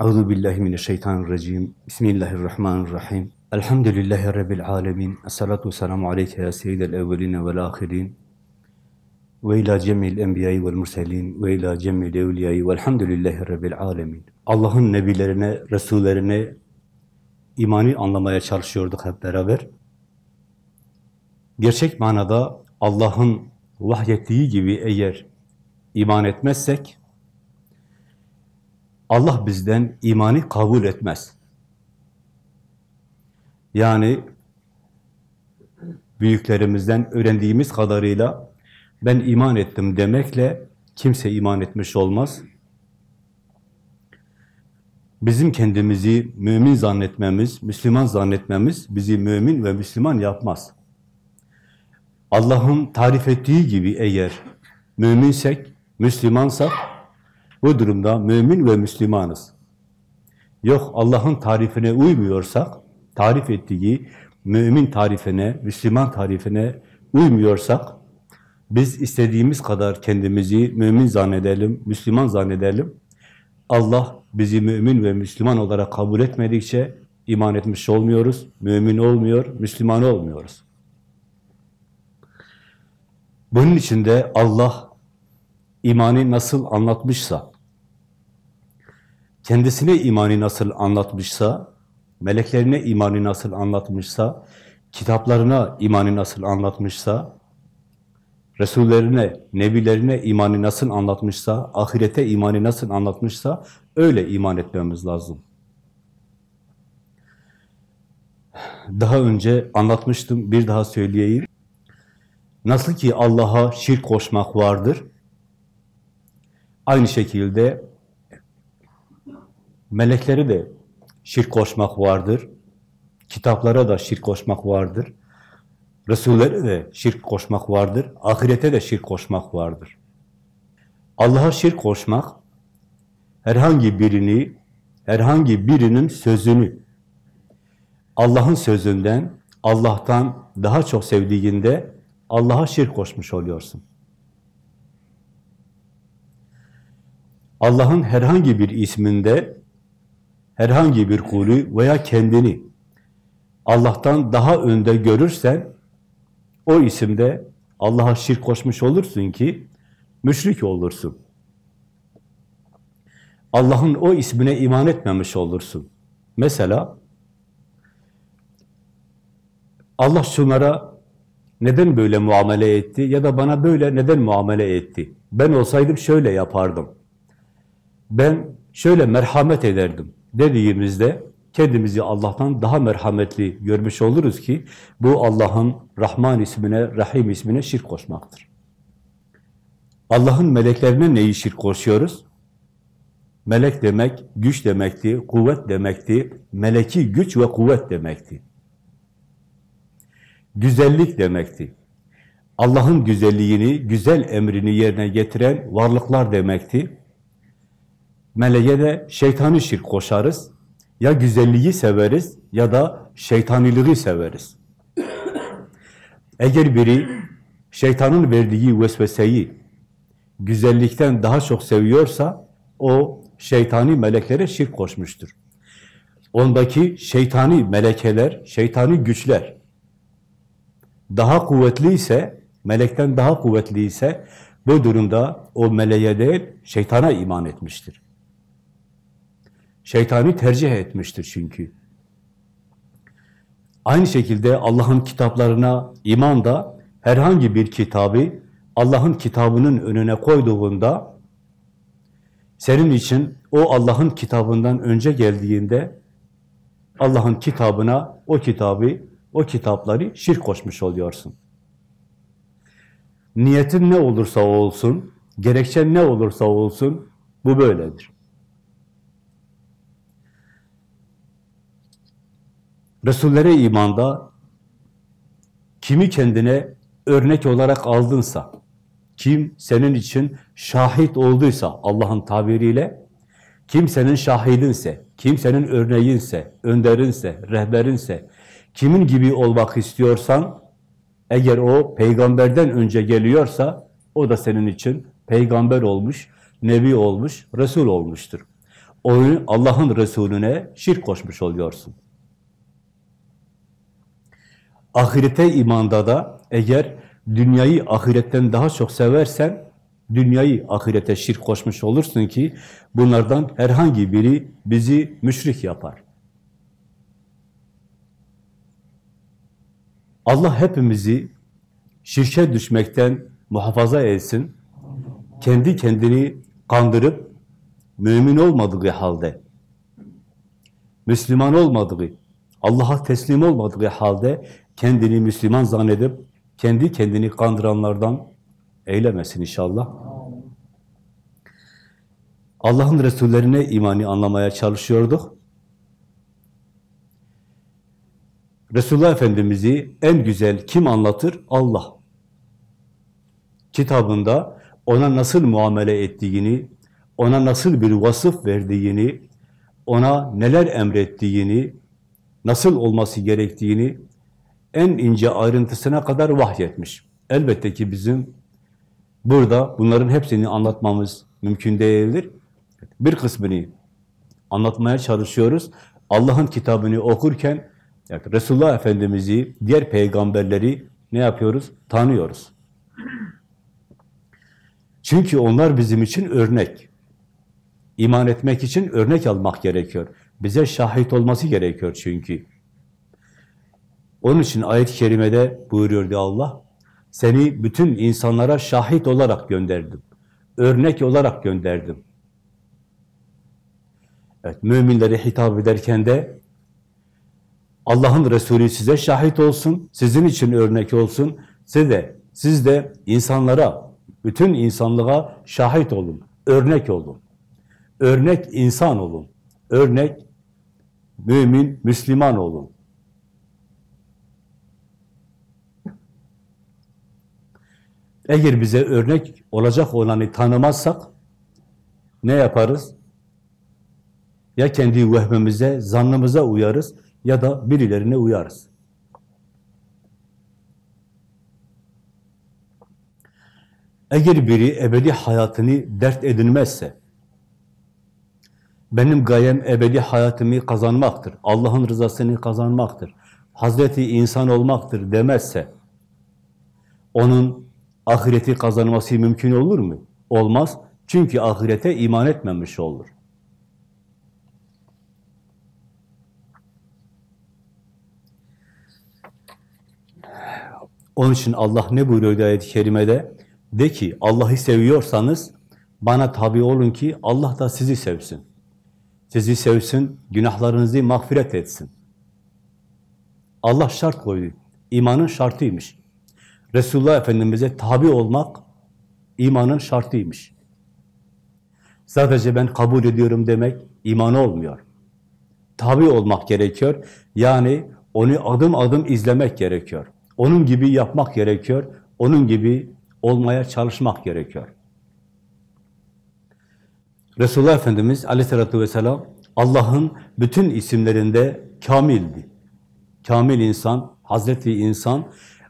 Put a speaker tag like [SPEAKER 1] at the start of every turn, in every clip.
[SPEAKER 1] Euzu billahi mineşşeytanirracim. Bismillahirrahmanirrahim. Elhamdülillahi rabbil alamin. Essalatu vesselamu aleyke ya seyyidel evvelin ve'l ahirin. Ve ila cemil enbiya'i ve'l murselin ve ila cemil evliya'i ve'lhamdülillahi rabbil alamin. Allah'ın nebilerine, resullerine imani anlamaya çalışıyorduk hep beraber. Gerçek manada Allah'ın vahyettiği gibi eğer iman etmezsek Allah bizden imani kabul etmez. Yani büyüklerimizden öğrendiğimiz kadarıyla ben iman ettim demekle kimse iman etmiş olmaz. Bizim kendimizi mümin zannetmemiz, Müslüman zannetmemiz bizi mümin ve Müslüman yapmaz. Allah'ın tarif ettiği gibi eğer müminsek, Müslümansak bu durumda mümin ve Müslümanız. Yok Allah'ın tarifine uymuyorsak, tarif ettiği mümin tarifine, Müslüman tarifine uymuyorsak, biz istediğimiz kadar kendimizi mümin zannedelim, Müslüman zannedelim. Allah bizi mümin ve Müslüman olarak kabul etmedikçe iman etmiş olmuyoruz, mümin olmuyor, Müslüman olmuyoruz. Bunun için de Allah imanı nasıl anlatmışsa, kendisine imanı nasıl anlatmışsa, meleklerine imanı nasıl anlatmışsa, kitaplarına imanı nasıl anlatmışsa, Resullerine, Nebilerine imanı nasıl anlatmışsa, ahirete imanı nasıl anlatmışsa, öyle iman etmemiz lazım. Daha önce anlatmıştım, bir daha söyleyeyim. Nasıl ki Allah'a şirk koşmak vardır, aynı şekilde melekleri de şirk koşmak vardır, kitaplara da şirk koşmak vardır, Resullere de şirk koşmak vardır, ahirete de şirk koşmak vardır. Allah'a şirk koşmak, herhangi birini, herhangi birinin sözünü, Allah'ın sözünden, Allah'tan daha çok sevdiğinde Allah'a şirk koşmuş oluyorsun. Allah'ın herhangi bir isminde, herhangi bir kulü veya kendini Allah'tan daha önde görürsen, o isimde Allah'a şirk koşmuş olursun ki, müşrik olursun. Allah'ın o ismine iman etmemiş olursun. Mesela, Allah şunlara neden böyle muamele etti ya da bana böyle neden muamele etti? Ben olsaydım şöyle yapardım. Ben şöyle merhamet ederdim dediğimizde kendimizi Allah'tan daha merhametli görmüş oluruz ki bu Allah'ın Rahman ismine, Rahim ismine şirk koşmaktır. Allah'ın meleklerine neyi şirk koşuyoruz? Melek demek güç demekti, kuvvet demekti, meleki güç ve kuvvet demekti. Güzellik demekti. Allah'ın güzelliğini, güzel emrini yerine getiren varlıklar demekti. Meleğe de şeytanı şirk koşarız. Ya güzelliği severiz ya da şeytaniliği severiz. Eğer biri şeytanın verdiği vesveseyi güzellikten daha çok seviyorsa o şeytani meleklere şirk koşmuştur. Ondaki şeytani melekeler, şeytani güçler daha kuvvetli ise, melekten daha kuvvetli ise bu durumda o meleğe değil, şeytana iman etmiştir. Şeytani tercih etmiştir çünkü. Aynı şekilde Allah'ın kitaplarına iman da herhangi bir kitabı Allah'ın kitabının önüne koyduğunda senin için o Allah'ın kitabından önce geldiğinde Allah'ın kitabına o kitabı, o kitapları şirk koşmuş oluyorsun. Niyetin ne olursa olsun, gerekçen ne olursa olsun bu böyledir. Resullere imanda kimi kendine örnek olarak aldınsa, kim senin için şahit olduysa Allah'ın tabiriyle, kim senin şahidinse, kim senin örneğinse, önderinse, rehberinse, kimin gibi olmak istiyorsan, eğer o peygamberden önce geliyorsa, o da senin için peygamber olmuş, nebi olmuş, resul olmuştur. Onu Allah'ın Resulüne şirk koşmuş oluyorsun. Ahirete imanda da eğer dünyayı ahiretten daha çok seversen, dünyayı ahirete şirk koşmuş olursun ki bunlardan herhangi biri bizi müşrik yapar. Allah hepimizi şirke düşmekten muhafaza etsin. Kendi kendini kandırıp mümin olmadığı halde, Müslüman olmadığı, Allah'a teslim olmadığı halde kendini Müslüman zannedip kendi kendini kandıranlardan eylemesin inşallah. Allah'ın Resullerine imanı anlamaya çalışıyorduk. Resulullah Efendimiz'i en güzel kim anlatır? Allah. Kitabında ona nasıl muamele ettiğini, ona nasıl bir vasıf verdiğini, ona neler emrettiğini, nasıl olması gerektiğini en ince ayrıntısına kadar vahyetmiş. Elbette ki bizim burada bunların hepsini anlatmamız mümkün değildir. Bir kısmını anlatmaya çalışıyoruz. Allah'ın kitabını okurken evet, Resulullah Efendimiz'i, diğer peygamberleri ne yapıyoruz? Tanıyoruz. Çünkü onlar bizim için örnek. İman etmek için örnek almak gerekiyor. Bize şahit olması gerekiyor çünkü. Onun için ayet-i kerimede buyuruyordu Allah, seni bütün insanlara şahit olarak gönderdim. Örnek olarak gönderdim. Evet, müminlere hitap ederken de Allah'ın Resulü size şahit olsun, sizin için örnek olsun. Siz de, siz de insanlara, bütün insanlığa şahit olun, örnek olun. Örnek insan olun. Örnek mümin, Müslüman olun. Eğer bize örnek olacak olanı tanımazsak ne yaparız? Ya kendi vehmimize, zannımıza uyarız ya da birilerine uyarız. Eğer biri ebedi hayatını dert edinmezse, benim gayem ebedi hayatımı kazanmaktır, Allah'ın rızasını kazanmaktır, Hazreti insan olmaktır demezse, onun ahireti kazanması mümkün olur mu? Olmaz. Çünkü ahirete iman etmemiş olur. Onun için Allah ne buyuruyor ayet-i kerimede? De ki Allah'ı seviyorsanız bana tabi olun ki Allah da sizi sevsin. Sizi sevsin, günahlarınızı mağfiret etsin. Allah şart koydu. İmanın şartıymış. Resulullah Efendimiz'e tabi olmak imanın şartıymış. Sadece ben kabul ediyorum demek iman olmuyor. Tabi olmak gerekiyor. Yani onu adım adım izlemek gerekiyor. Onun gibi yapmak gerekiyor. Onun gibi olmaya çalışmak gerekiyor. Resulullah Efendimiz aleyhissalatü vesselam Allah'ın bütün isimlerinde kamildi. Kamil insan, Hazreti insan,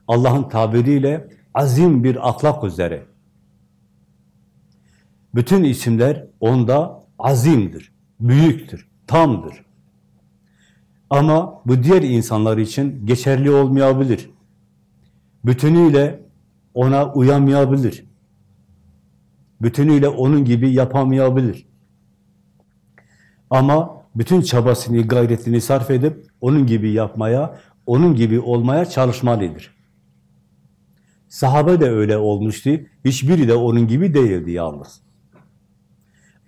[SPEAKER 1] Allah'ın tabiriyle azim bir ahlak üzere. Bütün isimler onda azimdir, büyüktür, tamdır. Ama bu diğer insanlar için geçerli olmayabilir. Bütünüyle ona uyamayabilir. Bütünüyle onun gibi yapamayabilir. Ama bütün çabasını, gayretini sarf edip onun gibi yapmaya, onun gibi olmaya çalışmalıdır. Sahabe de öyle olmuştu. Hiçbiri de onun gibi değildi yalnız.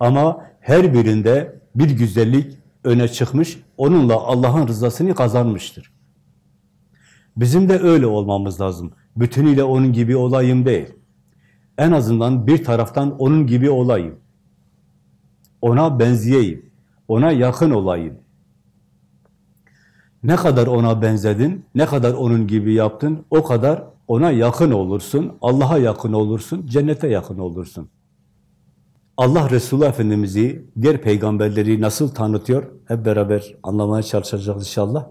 [SPEAKER 1] Ama her birinde bir güzellik öne çıkmış, onunla Allah'ın rızasını kazanmıştır. Bizim de öyle olmamız lazım. Bütünüyle onun gibi olayım değil. En azından bir taraftan onun gibi olayım. Ona benzeyeyim. Ona yakın olayım. Ne kadar ona benzedin, ne kadar onun gibi yaptın, o kadar ona yakın olursun, Allah'a yakın olursun, cennete yakın olursun. Allah Resulullah Efendimiz'i, diğer peygamberleri nasıl tanıtıyor? Hep beraber anlamaya çalışacağız inşallah.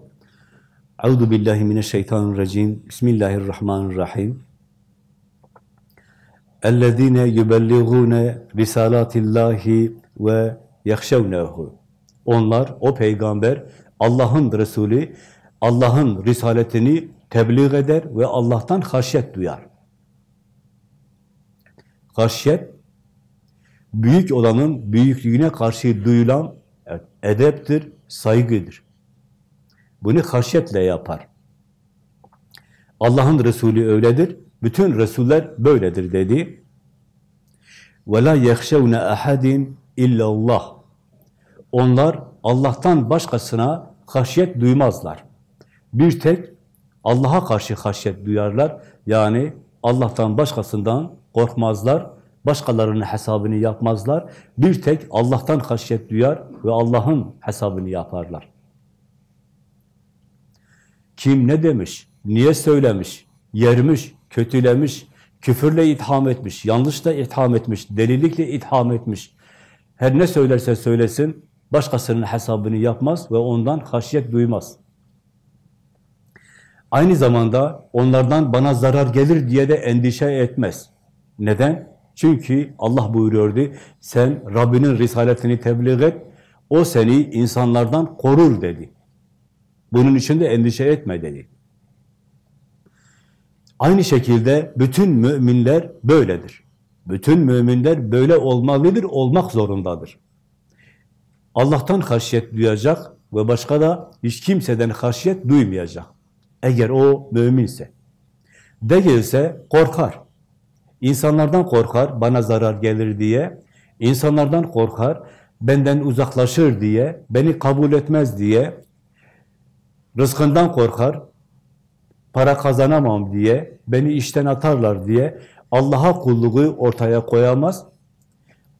[SPEAKER 1] Euzu billahi mineşşeytanirracim. Bismillahirrahmanirrahim. اَلَّذ۪ينَ يُبَلِّغُونَ رِسَالَاتِ اللّٰهِ ve يَخْشَوْنَهُ Onlar, o peygamber, Allah'ın Resulü, Allah'ın risaletini tebliğ eder ve Allah'tan haşyet duyar. Haşyet, büyük olanın büyüklüğüne karşı duyulan edeptir, saygıdır. Bunu haşyetle yapar. Allah'ın Resulü öyledir, bütün Resuller böyledir dedi. وَلَا يَخْشَوْنَ اَحَدٍ اِلَّا اللّٰهِ Onlar Allah'tan başkasına haşyet duymazlar. Bir tek Allah'a karşı haşyet duyarlar. Yani Allah'tan başkasından korkmazlar, başkalarının hesabını yapmazlar. Bir tek Allah'tan haşyet duyar ve Allah'ın hesabını yaparlar. Kim ne demiş, niye söylemiş, yermiş, kötülemiş, küfürle itham etmiş, yanlışla itham etmiş, delilikle itham etmiş. Her ne söylerse söylesin, başkasının hesabını yapmaz ve ondan haşyet duymaz. Aynı zamanda onlardan bana zarar gelir diye de endişe etmez. Neden? Çünkü Allah buyuruyordu, sen Rabbinin risaletini tebliğ et, o seni insanlardan korur dedi. Bunun için de endişe etme dedi. Aynı şekilde bütün müminler böyledir. Bütün müminler böyle olmalıdır, olmak zorundadır. Allah'tan haşyet duyacak ve başka da hiç kimseden haşyet duymayacak. Eğer o müminse. Değilse korkar. İnsanlardan korkar, bana zarar gelir diye. İnsanlardan korkar, benden uzaklaşır diye, beni kabul etmez diye. Rızkından korkar, para kazanamam diye, beni işten atarlar diye Allah'a kulluğu ortaya koyamaz.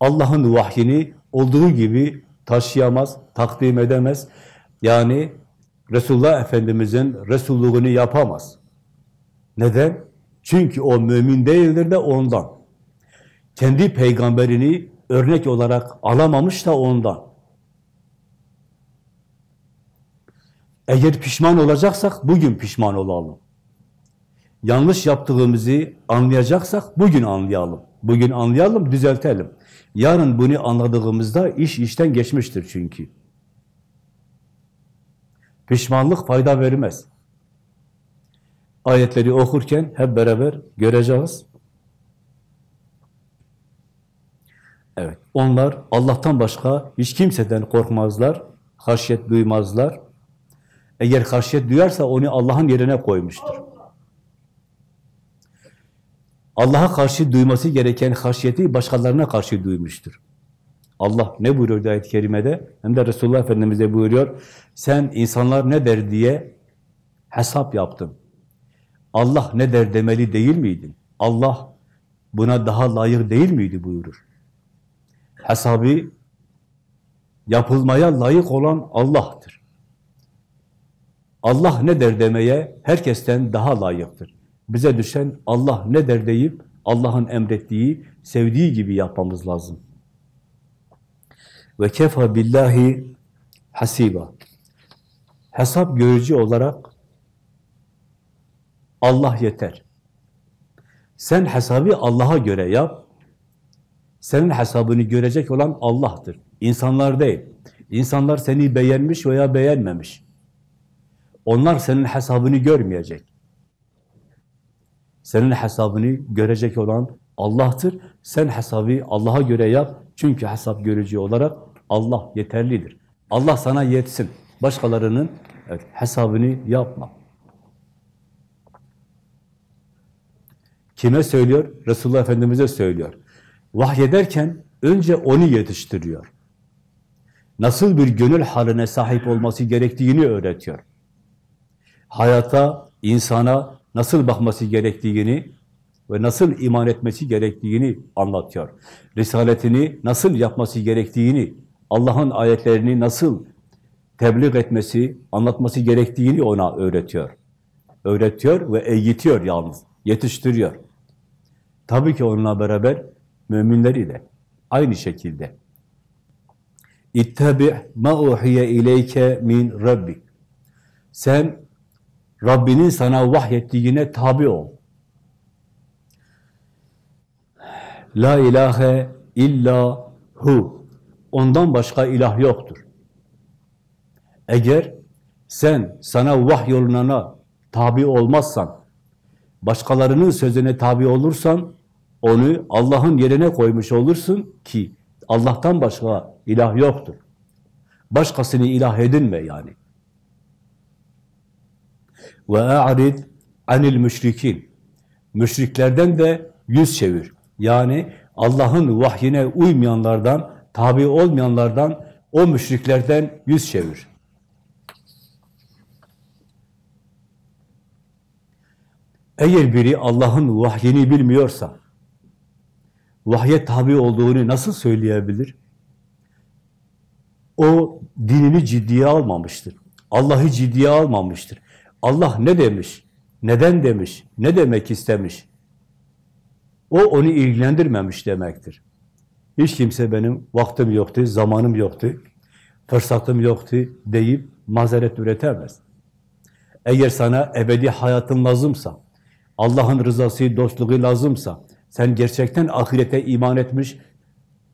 [SPEAKER 1] Allah'ın vahyini olduğu gibi taşıyamaz, takdim edemez. Yani Resulullah Efendimiz'in Resulluğunu yapamaz. Neden? Çünkü o mümin değildir de ondan. Kendi peygamberini örnek olarak alamamış da ondan. Eğer pişman olacaksak bugün pişman olalım. Yanlış yaptığımızı anlayacaksak bugün anlayalım. Bugün anlayalım, düzeltelim. Yarın bunu anladığımızda iş işten geçmiştir çünkü. Pişmanlık fayda vermez. Ayetleri okurken hep beraber göreceğiz. Evet, onlar Allah'tan başka hiç kimseden korkmazlar, haşyet duymazlar. Eğer haşyet duyarsa onu Allah'ın yerine koymuştur. Allah'a karşı duyması gereken haşyeti başkalarına karşı duymuştur. Allah ne buyuruyor ayet-i kerimede? Hem de Resulullah Efendimiz de buyuruyor. Sen insanlar ne der diye hesap yaptın. Allah ne der demeli değil miydin? Allah buna daha layık değil miydi buyurur. Hesabı yapılmaya layık olan Allah'tır. Allah ne der demeye herkesten daha layıktır. Bize düşen Allah ne der deyip Allah'ın emrettiği, sevdiği gibi yapmamız lazım. Ve kefa billahi hasiba. Hesap görücü olarak Allah yeter. Sen hesabı Allah'a göre yap. Senin hesabını görecek olan Allah'tır. İnsanlar değil. İnsanlar seni beğenmiş veya beğenmemiş. Onlar senin hesabını görmeyecek. Senin hesabını görecek olan Allah'tır. Sen hesabı Allah'a göre yap. Çünkü hesap görücü olarak Allah yeterlidir. Allah sana yetsin. Başkalarının evet, hesabını yapma. Kime söylüyor? Resulullah Efendimiz'e söylüyor. Vahyederken önce onu yetiştiriyor. Nasıl bir gönül haline sahip olması gerektiğini öğretiyor. Hayata, insana nasıl bakması gerektiğini ve nasıl iman etmesi gerektiğini anlatıyor. Risaletini nasıl yapması gerektiğini, Allah'ın ayetlerini nasıl tebliğ etmesi, anlatması gerektiğini ona öğretiyor. Öğretiyor ve eğitiyor yalnız, yetiştiriyor. Tabii ki onunla beraber müminleri de aynı şekilde. İttabi ma uhiye ileyke min rabbik. Sen Rabbinin sana vahyettiğine tabi ol. La ilahe illa hu. Ondan başka ilah yoktur. Eğer sen sana vahyolunana tabi olmazsan, başkalarının sözüne tabi olursan, onu Allah'ın yerine koymuş olursun ki Allah'tan başka ilah yoktur. Başkasını ilah edinme yani. Ve a'rid anil müşrikin. Müşriklerden de yüz çevir. Yani Allah'ın vahyine uymayanlardan, tabi olmayanlardan, o müşriklerden yüz çevir. Eğer biri Allah'ın vahyini bilmiyorsa, vahye tabi olduğunu nasıl söyleyebilir? O dinini ciddiye almamıştır. Allah'ı ciddiye almamıştır. Allah ne demiş? Neden demiş? Ne demek istemiş? O onu ilgilendirmemiş demektir. Hiç kimse benim vaktim yoktu, zamanım yoktu, fırsatım yoktu deyip mazeret üretemez. Eğer sana ebedi hayatın lazımsa, Allah'ın rızası, dostluğu lazımsa, sen gerçekten ahirete iman etmiş,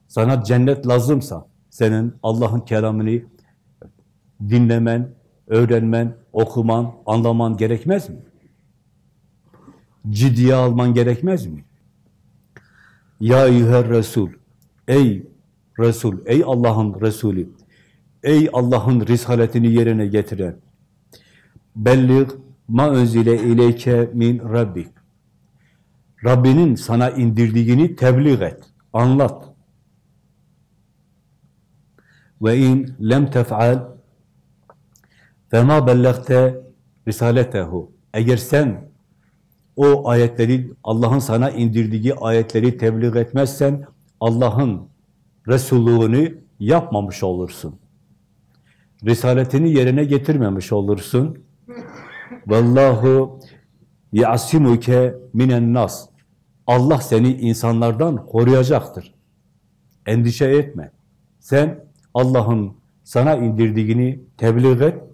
[SPEAKER 1] sana cennet lazımsa, senin Allah'ın kelamını dinlemen, öğrenmen, okuman, anlaman gerekmez mi? Ciddiye alman gerekmez mi? Ya eyyüher Resul, ey Resul, ey Allah'ın Resulü, ey Allah'ın risaletini yerine getiren, belliğ ma önzile ileyke min rabbik. Rabbinin sana indirdiğini tebliğ et, anlat. Ve in lem tef'al fema bellagte risaletehu. Eğer sen o ayetleri, Allah'ın sana indirdiği ayetleri tebliğ etmezsen, Allah'ın Resulluğunu yapmamış olursun. Risaletini yerine getirmemiş olursun. Vallahu yasimuke minen nas. Allah seni insanlardan koruyacaktır. Endişe etme. Sen Allah'ın sana indirdiğini tebliğ et.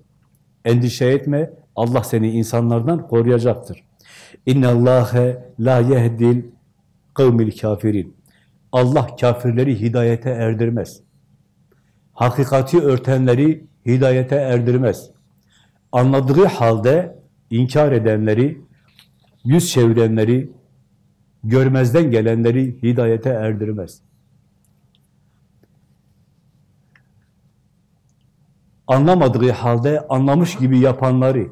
[SPEAKER 1] Endişe etme. Allah seni insanlardan koruyacaktır. İnne Allahe la yehdil kavmil kafirin. Allah kafirleri hidayete erdirmez. Hakikati örtenleri hidayete erdirmez. Anladığı halde inkar edenleri, yüz çevirenleri, görmezden gelenleri hidayete erdirmez. Anlamadığı halde anlamış gibi yapanları,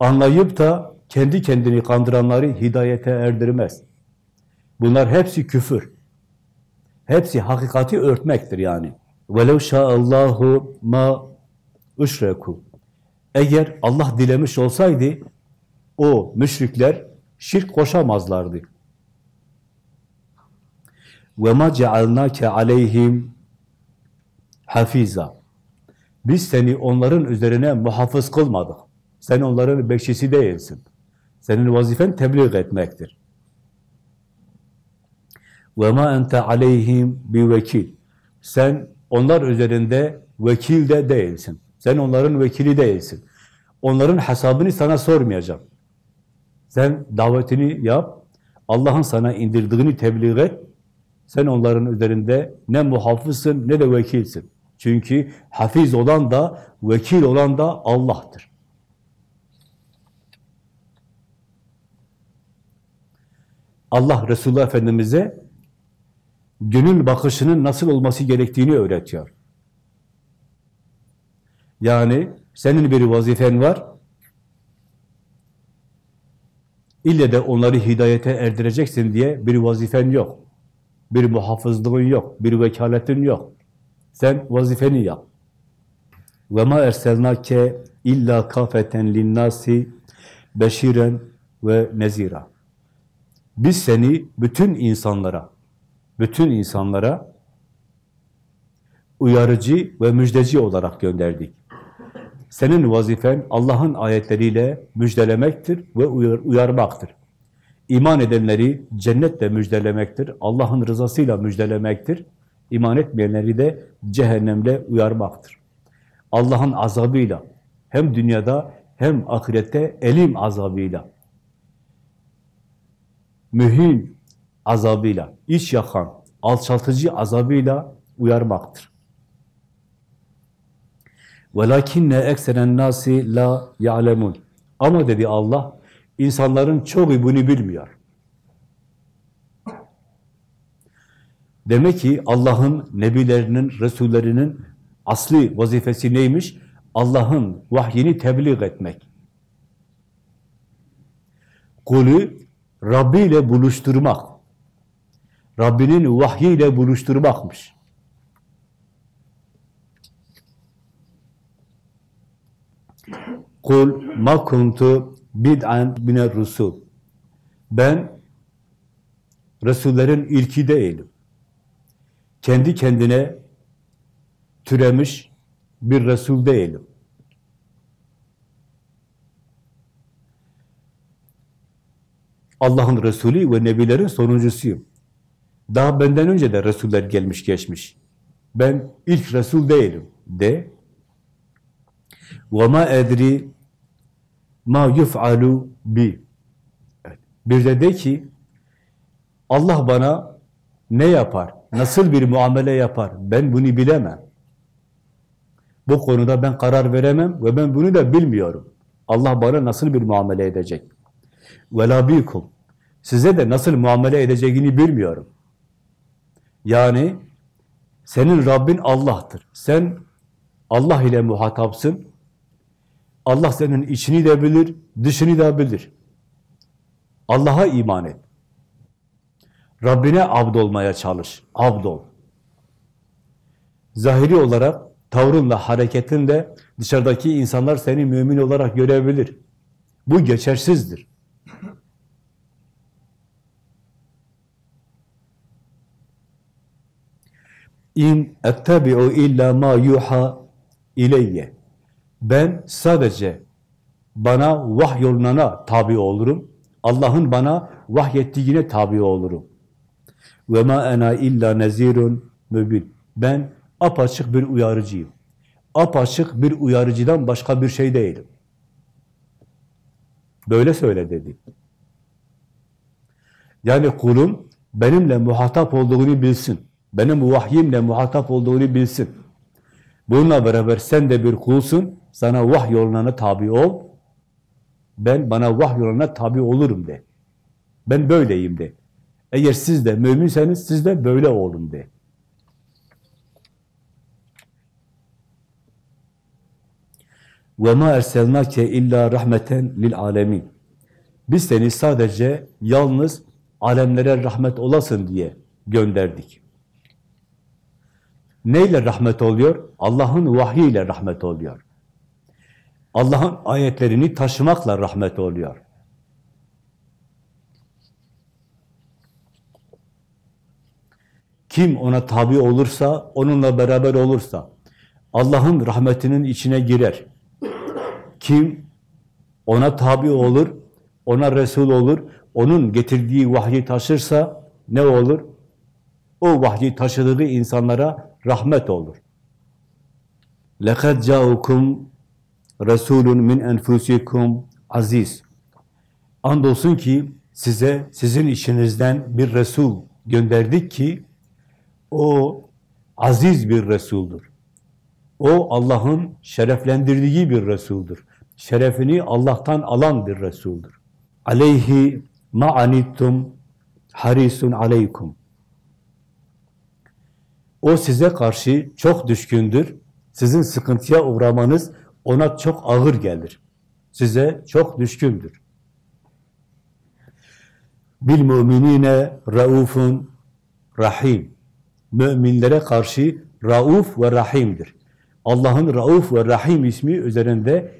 [SPEAKER 1] anlayıp da kendi kendini kandıranları hidayete erdirmez. Bunlar hepsi küfür. Hepsi hakikati örtmektir yani. وَلَوْ شَاءَ اللّٰهُ مَا اُشْرَكُوا Eğer Allah dilemiş olsaydı, o müşrikler şirk koşamazlardı. وَمَا جَعَلْنَاكَ عَلَيْهِمْ hafiza. Biz seni onların üzerine muhafız kılmadık. Sen onların bekçisi değilsin. Senin vazifen tebliğ etmektir. Ve ma ente aleyhim bi vekil. Sen onlar üzerinde vekil de değilsin. Sen onların vekili değilsin. Onların hesabını sana sormayacağım. Sen davetini yap. Allah'ın sana indirdiğini tebliğ et. Sen onların üzerinde ne muhafızsın ne de vekilsin. Çünkü hafiz olan da, vekil olan da Allah'tır. Allah Resulullah Efendimiz'e gönül bakışının nasıl olması gerektiğini öğretiyor. Yani senin bir vazifen var, ille de onları hidayete erdireceksin diye bir vazifen yok. Bir muhafızlığın yok, bir vekaletin yok. Sen vazifeni yap. Ve ma erselnake illa kafeten linnasi beşiren ve nezira. Biz seni bütün insanlara, bütün insanlara uyarıcı ve müjdeci olarak gönderdik. Senin vazifen Allah'ın ayetleriyle müjdelemektir ve uyar, uyarmaktır. İman edenleri cennetle müjdelemektir, Allah'ın rızasıyla müjdelemektir İman etmeyenleri de cehennemle uyarmaktır. Allah'ın azabıyla hem dünyada hem ahirette elim azabıyla mühim azabıyla, iç yakan, alçaltıcı azabıyla uyarmaktır. وَلَكِنَّ اَكْسَرَ النَّاسِ la يَعْلَمُونَ Ama dedi Allah, insanların çoğu bunu bilmiyor. Demek ki Allah'ın nebilerinin, resullerinin asli vazifesi neymiş? Allah'ın vahyini tebliğ etmek. Kulü Rabbi ile buluşturmak. Rabbinin vahyiyle buluşturmakmış. Kul ma kuntu bid'an mine rusul. Ben Resullerin ilki değilim Kendi kendine türemiş bir Resul değilim. Allah'ın Resulü ve Nebilerin sonuncusuyum. Daha benden önce de Resuller gelmiş geçmiş. Ben ilk Resul değilim de. وَمَا اَدْرِ مَا يُفْعَلُ bi. Bir de de ki Allah bana ne yapar, nasıl bir muamele yapar ben bunu bilemem. Bu konuda ben karar veremem ve ben bunu da bilmiyorum. Allah bana nasıl bir muamele edecek. وَلَا بِيكُمْ Size de nasıl muamele edeceğini bilmiyorum. Yani senin Rabbin Allah'tır. Sen Allah ile muhatapsın. Allah senin içini de bilir, dışını da bilir. Allah'a iman et. Rabbine abd olmaya çalış. Abd ol. Zahiri olarak tavrınla, hareketinle dışarıdaki insanlar seni mümin olarak görebilir. Bu geçersizdir. İn ettebi'u illa ma yuha ileyye. Ben sadece bana vahyolunana tabi olurum. Allah'ın bana vahyettiğine tabi olurum. Ve ma ena illa nezirun mübin. Ben apaçık bir uyarıcıyım. Apaçık bir uyarıcıdan başka bir şey değilim. Böyle söyle dedi. Yani kulum benimle muhatap olduğunu bilsin. Benim vahyimle muhatap olduğunu bilsin. Bununla beraber sen de bir kulsun. Sana vahy yoluna tabi ol. Ben bana vahy yoluna tabi olurum de. Ben böyleyim de. Eğer siz de müminseniz siz de böyle olun de. وَمَا اَرْسَلْنَاكَ illa rahmeten lil alemin. Biz seni sadece yalnız alemlere rahmet olasın diye gönderdik. Neyle rahmet oluyor? Allah'ın vahyiyle rahmet oluyor. Allah'ın ayetlerini taşımakla rahmet oluyor. Kim ona tabi olursa, onunla beraber olursa, Allah'ın rahmetinin içine girer. Kim ona tabi olur, ona Resul olur, onun getirdiği vahyi taşırsa ne olur? O vahyi taşıdığı insanlara rahmet olur. لَقَدْ جَاءُكُمْ رَسُولٌ مِنْ اَنْفُسِكُمْ aziz. Andolsun ki size, sizin içinizden bir Resul gönderdik ki o aziz bir Resul'dur. O Allah'ın şereflendirdiği bir Resul'dur. Şerefini Allah'tan alan bir Resul'dur. Aleyhi ma'anittum harisun aleykum. O size karşı çok düşkündür. Sizin sıkıntıya uğramanız ona çok ağır gelir. Size çok düşkündür. Bil müminine raufun rahim. Müminlere karşı rauf ve rahimdir. Allah'ın rauf ve rahim ismi üzerinde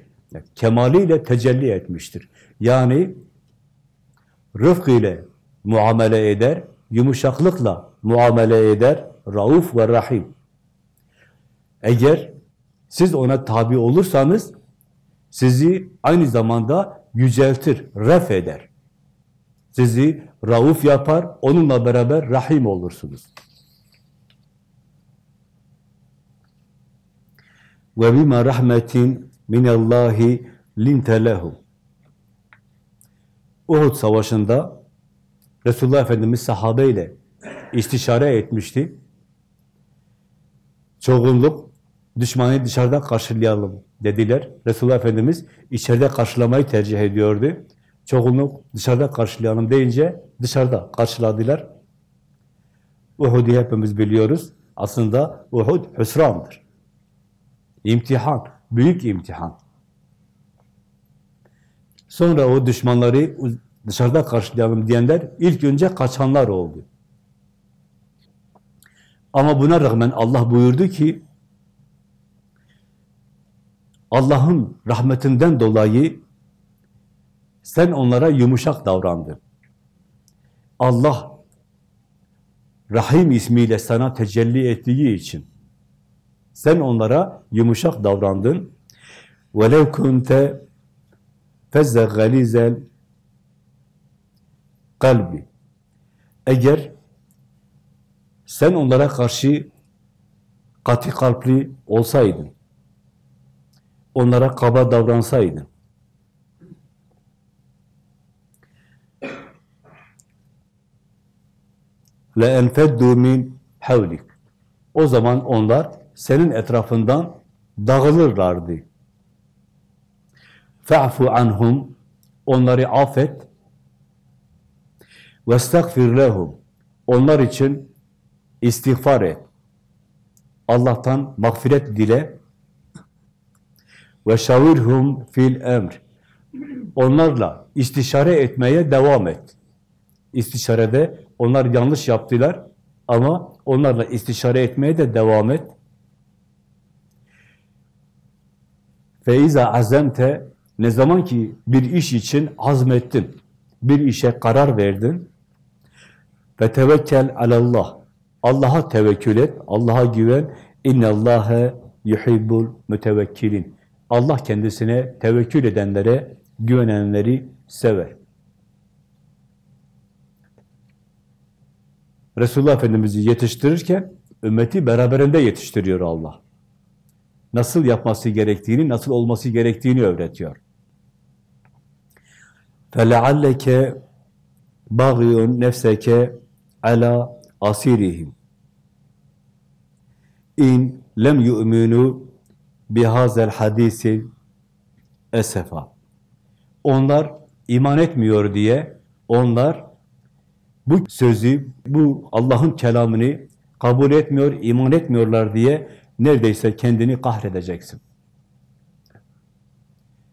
[SPEAKER 1] kemaliyle tecelli etmiştir. Yani rıfk ile muamele eder, yumuşaklıkla muamele eder, rauf ve rahim. Eğer siz ona tabi olursanız sizi aynı zamanda yüceltir, ref eder. Sizi rauf yapar, onunla beraber rahim olursunuz. Ve bima rahmetin minallahi linte lehum. Uhud savaşında Resulullah Efendimiz sahabeyle istişare etmişti. Çoğunluk düşmanı dışarıda karşılayalım dediler. Resulullah Efendimiz içeride karşılamayı tercih ediyordu. Çoğunluk dışarıda karşılayalım deyince dışarıda karşıladılar. Uhud'u hepimiz biliyoruz. Aslında Uhud hüsrandır. İmtihan, büyük imtihan. Sonra o düşmanları dışarıda karşılayalım diyenler ilk önce kaçanlar oldu. Ama buna rağmen Allah buyurdu ki Allah'ın rahmetinden dolayı sen onlara yumuşak davrandın. Allah Rahim ismiyle sana tecelli ettiği için sen onlara yumuşak davrandın. وَلَوْ كُنْتَ فَزَّ غَلِيزَ kalbi. Eğer sen onlara karşı katı kalpli olsaydın, onlara kaba davransaydın, لَاَنْفَدُّوا مِنْ حَوْلِكَ O zaman onlar senin etrafından dağılırlardı. Fa'fu anhum onları affet. Vestagfir lehum onlar için istiğfar et. Allah'tan mağfiret dile. Ve şavirhum fil emr. Onlarla istişare etmeye devam et. İstişarede onlar yanlış yaptılar ama onlarla istişare etmeye de devam et. Feiza azemte ne zaman ki bir iş için azmettin, bir işe karar verdin ve tevekkel alallah. Allah'a tevekkül et, Allah'a güven. İnnallâhe yuhibbul mütevekkilin. Allah kendisine tevekkül edenlere, güvenenleri sever. Resulullah Efendimiz'i yetiştirirken ümmeti beraberinde yetiştiriyor Allah Nasıl yapması gerektiğini, nasıl olması gerektiğini öğretiyor. فَلَعَلَّكَ بَغِيُنْ نَفْسَكَ عَلَى asirihim. İn lem yu'minu bihazel hadisi esefa. Onlar iman etmiyor diye onlar bu sözü, bu Allah'ın kelamını kabul etmiyor, iman etmiyorlar diye neredeyse kendini kahredeceksin.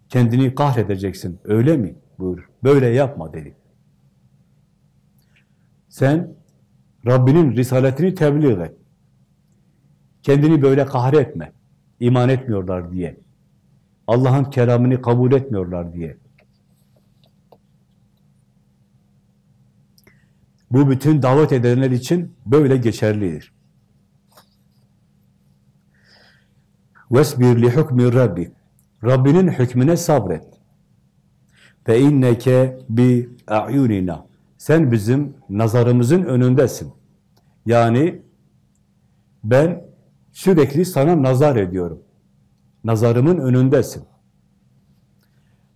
[SPEAKER 1] Kendini kahredeceksin. Öyle mi? Buyur. Böyle yapma dedi. Sen Rabbinin risaletini tebliğ et. Kendini böyle kahretme. İman etmiyorlar diye. Allah'ın kelamını kabul etmiyorlar diye. Bu bütün davet edenler için böyle geçerlidir. وَاسْبِرْ لِحُكْمِ Rabbi. Rabbinin hükmüne sabret. فَاِنَّكَ بِاَعْيُنِنَا Sen bizim nazarımızın önündesin. Yani ben sürekli sana nazar ediyorum. Nazarımın önündesin.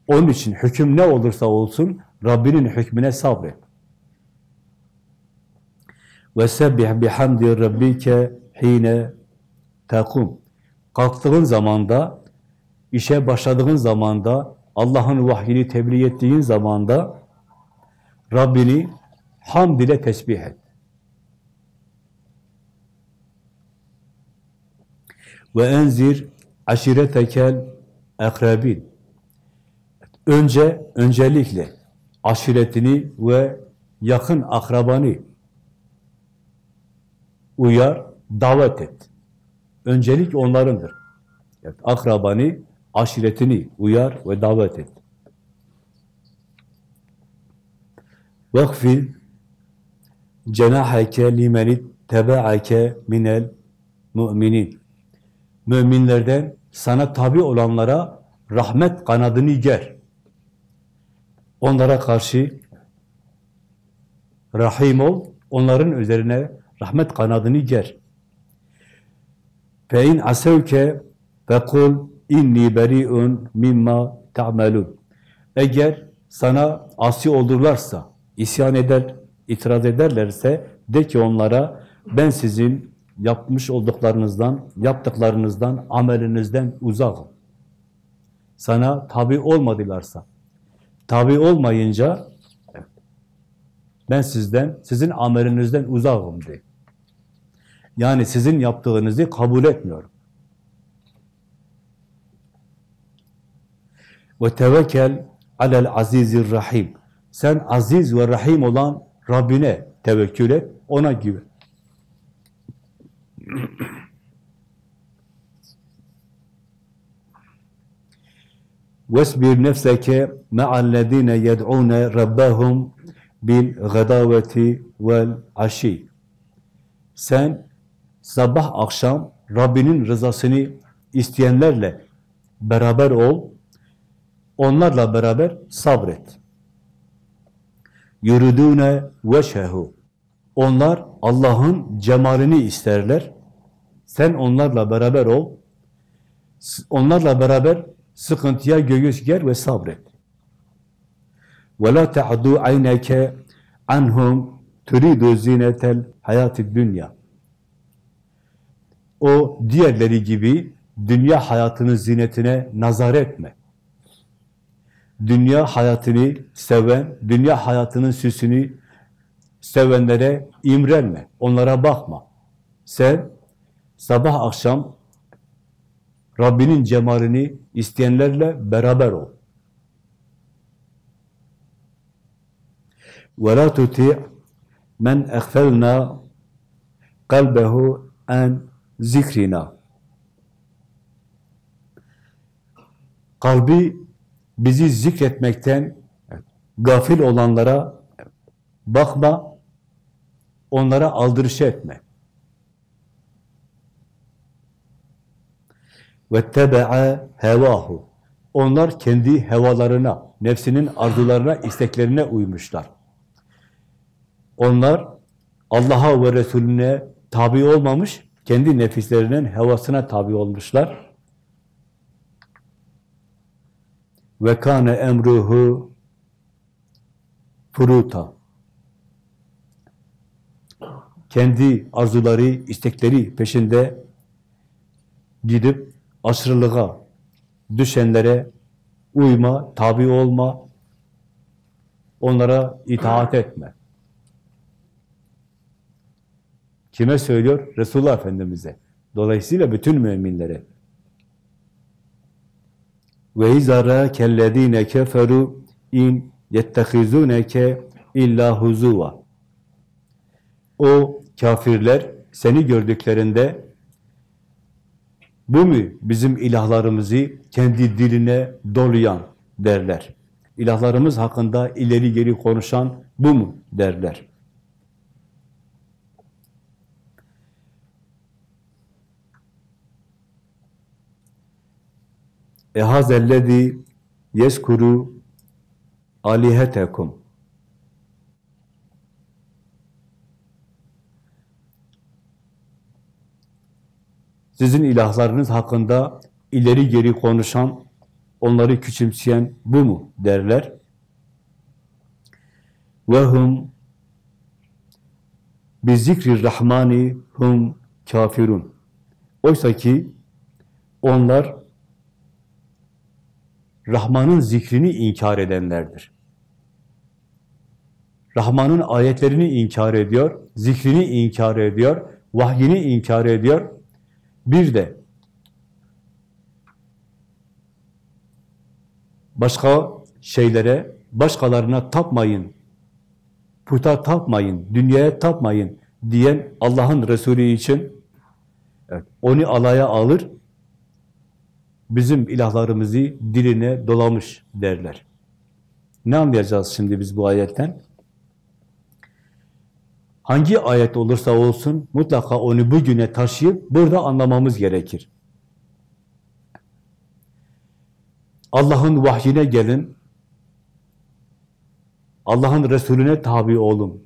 [SPEAKER 1] Onun için hüküm ne olursa olsun Rabbinin hükmüne sabret. وَسَبِّحْ بِحَمْدِ رَبِّكَ hine takum. Kalktığın zamanda, işe başladığın zamanda, Allah'ın vahyini tebliğ ettiğin zamanda Rabbini hamd ile tesbih et. Ve enzir aşiretekel ekrabin. Önce, öncelikle aşiretini ve yakın akrabanı uyar, davet et. Öncelik onlarındır. Evet, akrabanı, aşiretini uyar ve davet et. Vakfil cenaheke limeni tebe'ake minel müminin. Müminlerden sana tabi olanlara rahmet kanadını ger. Onlara karşı rahim ol, onların üzerine rahmet kanadını ger. Fe in asevke fekul inni beri'un mimma ta'melun. Eğer sana asi olurlarsa, isyan eder, itiraz ederlerse De ki onlara, ben sizin yapmış olduklarınızdan, yaptıklarınızdan, amelinizden uzakım. Sana tabi olmadılarsa, tabi olmayınca ben sizden, sizin amelinizden uzakım de. Yani sizin yaptığınızı kabul etmiyorum. Ve tevekkel alel azizir rahim. Sen aziz ve rahim olan Rabbine tevekkül et, ona güven. وَاسْبِرْ نَفْسَكَ مَعَ الَّذ۪ينَ يَدْعُونَ رَبَّهُمْ بِالْغَدَاوَةِ وَالْعَشِيِّ Sen sabah akşam Rabbinin rızasını isteyenlerle beraber ol, onlarla beraber sabret. Yürüdüğüne veşehu. Onlar Allah'ın cemalini isterler. Sen onlarla beraber ol. Onlarla beraber sıkıntıya göğüs ger ve sabret. وَلَا تَعْدُوا عَيْنَكَ عَنْهُمْ تُرِيدُ زِينَةَ الْحَيَاتِ dünya. O diğerleri gibi dünya hayatının zinetine nazar etme. Dünya hayatını seven, dünya hayatının süsünü sevenlere imrenme, onlara bakma. Sen sabah akşam Rabbinin cemalini isteyenlerle beraber ol. وَلَا تُتِعْ مَنْ اَغْفَلْنَا قَلْبَهُ en zikrina. Kalbi bizi zikretmekten gafil olanlara bakma, onlara aldırış etme. Ve tebe'e hevahu. Onlar kendi hevalarına, nefsinin arzularına, isteklerine uymuşlar. Onlar Allah'a ve Resulüne tabi olmamış, kendi nefislerinin hevasına tabi olmuşlar. Ve kâne emruhu furuta. Kendi arzuları, istekleri peşinde gidip aşırılığa düşenlere uyma, tabi olma, onlara itaat etme. Kime söylüyor? Resulullah Efendimiz'e. Dolayısıyla bütün müminlere. Ve izara kellezine keferu in yettehizuneke illa huzuva. O kafirler seni gördüklerinde bu mu bizim ilahlarımızı kendi diline dolayan derler. İlahlarımız hakkında ileri geri konuşan bu mu derler. Ehazellezi yeskuru alihetekum Sizin ilahlarınız hakkında ileri geri konuşan, onları küçümseyen bu mu derler. Ve hum bi zikri rahmani hum kafirun. Oysa ki onlar Rahman'ın zikrini inkar edenlerdir. Rahman'ın ayetlerini inkar ediyor, zikrini inkar ediyor, vahyini inkar ediyor. Bir de başka şeylere, başkalarına tapmayın, puta tapmayın, dünyaya tapmayın diyen Allah'ın Resulü için evet, onu alaya alır, bizim ilahlarımızı diline dolamış derler. Ne anlayacağız şimdi biz bu ayetten? Hangi ayet olursa olsun mutlaka onu bugüne taşıyıp burada anlamamız gerekir. Allah'ın vahyine gelin, Allah'ın Resulüne tabi olun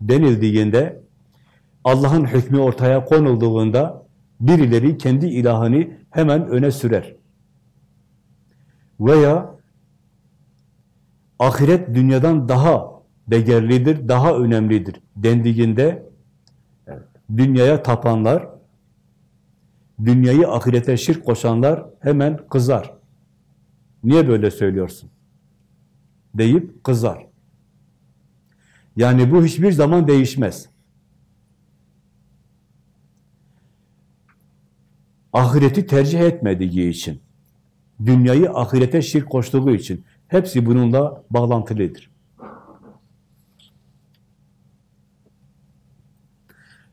[SPEAKER 1] denildiğinde, Allah'ın hükmü ortaya konulduğunda birileri kendi ilahını hemen öne sürer. Veya ahiret dünyadan daha değerlidir, daha önemlidir dendiğinde dünyaya tapanlar, dünyayı ahirete şirk koşanlar hemen kızar. Niye böyle söylüyorsun? Deyip kızar. Yani bu hiçbir zaman değişmez. Ahireti tercih etmediği için, dünyayı ahirete şirk koştuğu için, hepsi bununla bağlantılıdır.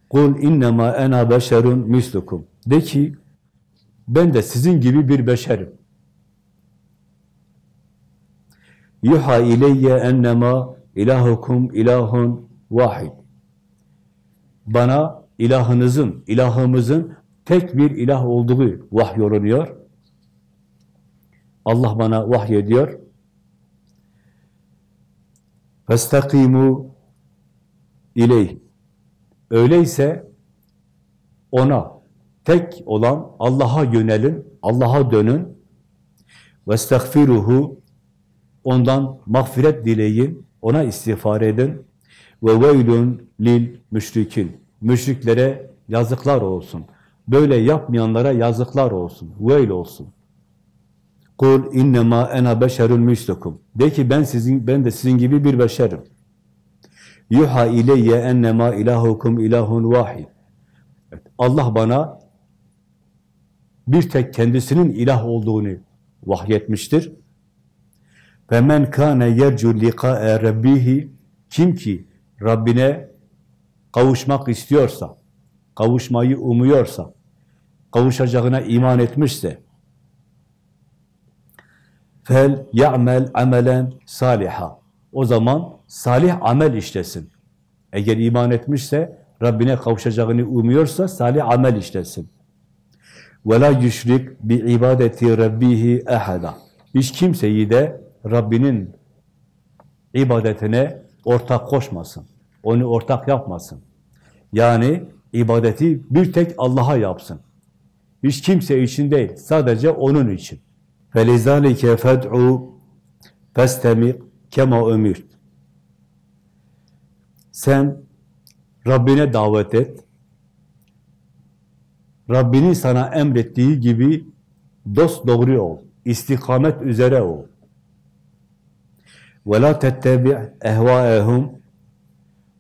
[SPEAKER 1] Kul innema ena beşerun mislukum. De ki, ben de sizin gibi bir beşerim. Yuha ileyye ennema ilahukum ilahun vahid. Bana ilahınızın, ilahımızın tek bir ilah olduğu vahyolunuyor. Allah bana vahyediyor. Festakimu ileyh. Öyleyse ona tek olan Allah'a yönelin, Allah'a dönün. Vestagfiruhu ondan mağfiret dileyin, ona istiğfar edin. Veylun lil müşrikin. Müşriklere yazıklar olsun. Böyle yapmayanlara yazıklar olsun. Veil olsun. Kul innema ena beşerun mislukum. De ki ben sizin ben de sizin gibi bir beşerim. Yuha ileyye ennema ilahukum ilahun vahid. Evet, Allah bana bir tek kendisinin ilah olduğunu vahyetmiştir. Ve men kana yercu liqa'a rabbih kim ki Rabbine kavuşmak istiyorsa, kavuşmayı umuyorsa, kavuşacağına iman etmişse, fel ya'mel amelen saliha. O zaman salih amel işlesin. Eğer iman etmişse, Rabbine kavuşacağını umuyorsa salih amel işlesin. Ve la yüşrik bi ibadeti rabbihi ehada. Hiç kimseyi de Rabbinin ibadetine ortak koşmasın. Onu ortak yapmasın. Yani ibadeti bir tek Allah'a yapsın. Hiç kimse için değil, sadece onun için. فَلِذَٰلِكَ فَدْعُوا فَاسْتَمِقْ كَمَا اُمِرْتِ Sen Rabbine davet et. Rabbinin sana emrettiği gibi dost doğru ol. istikamet üzere ol. وَلَا تَتَّبِعْ اَهْوَاءَهُمْ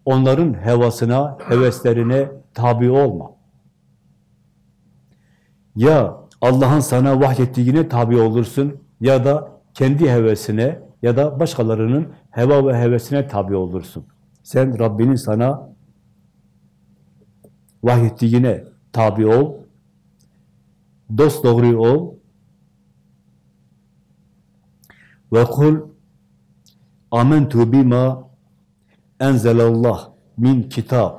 [SPEAKER 1] Onların hevasına, heveslerine tabi olma. Ya Allah'ın sana vahyettiğine tabi olursun ya da kendi hevesine ya da başkalarının heva ve hevesine tabi olursun. Sen Rabbinin sana vahyettiğine tabi ol, dost doğru ol ve kul amentu bima enzelallah min kitab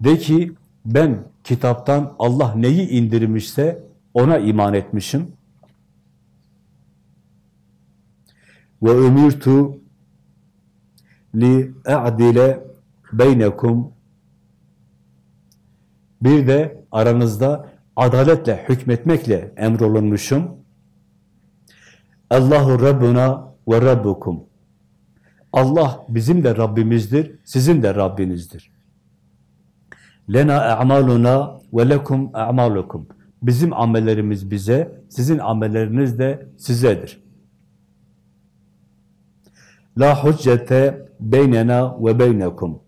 [SPEAKER 1] de ki ben kitaptan Allah neyi indirmişse ona iman etmişim ve umirtu li a'dile beynekum bir de aranızda adaletle hükmetmekle emrolunmuşum. Allahu Rabbuna ve Rabbukum. Allah bizim de Rabbimizdir, sizin de Rabbinizdir. Lena a'maluna ve lekum a'malukum. Bizim amellerimiz bize, sizin amelleriniz de sizedir. La hüccete beynena ve beynekum.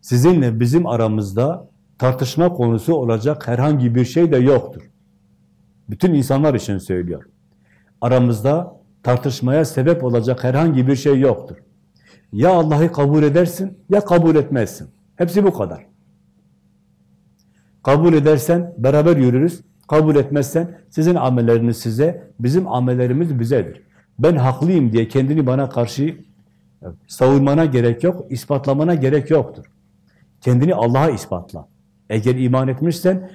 [SPEAKER 1] Sizinle bizim aramızda tartışma konusu olacak herhangi bir şey de yoktur. Bütün insanlar için söylüyor. Aramızda tartışmaya sebep olacak herhangi bir şey yoktur. Ya Allah'ı kabul edersin ya kabul etmezsin. Hepsi bu kadar. Kabul edersen beraber yürürüz. Kabul etmezsen sizin amelleriniz size, bizim amellerimiz bizedir. Ben haklıyım diye kendini bana karşı savunmana gerek yok, ispatlamana gerek yoktur. Kendini Allah'a ispatla. Eğer iman etmişsen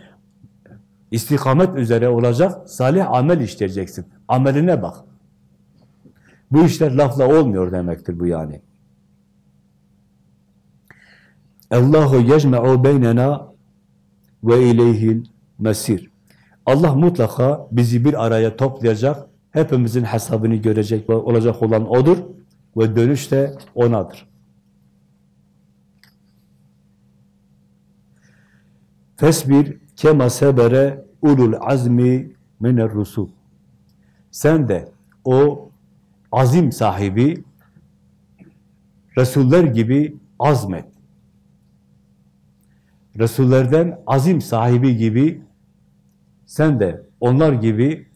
[SPEAKER 1] istikamet üzere olacak, salih amel işleyeceksin. Ameline bak. Bu işler lafla olmuyor demektir bu yani. Allahu yecme'u beynena ve ileyhil mesir. Allah mutlaka bizi bir araya toplayacak, hepimizin hesabını görecek olacak olan O'dur ve dönüş de O'nadır. Fesbir kema sebere ulul azmi miner rusul. Sen de o azim sahibi Resuller gibi azmet. Resullerden azim sahibi gibi sen de onlar gibi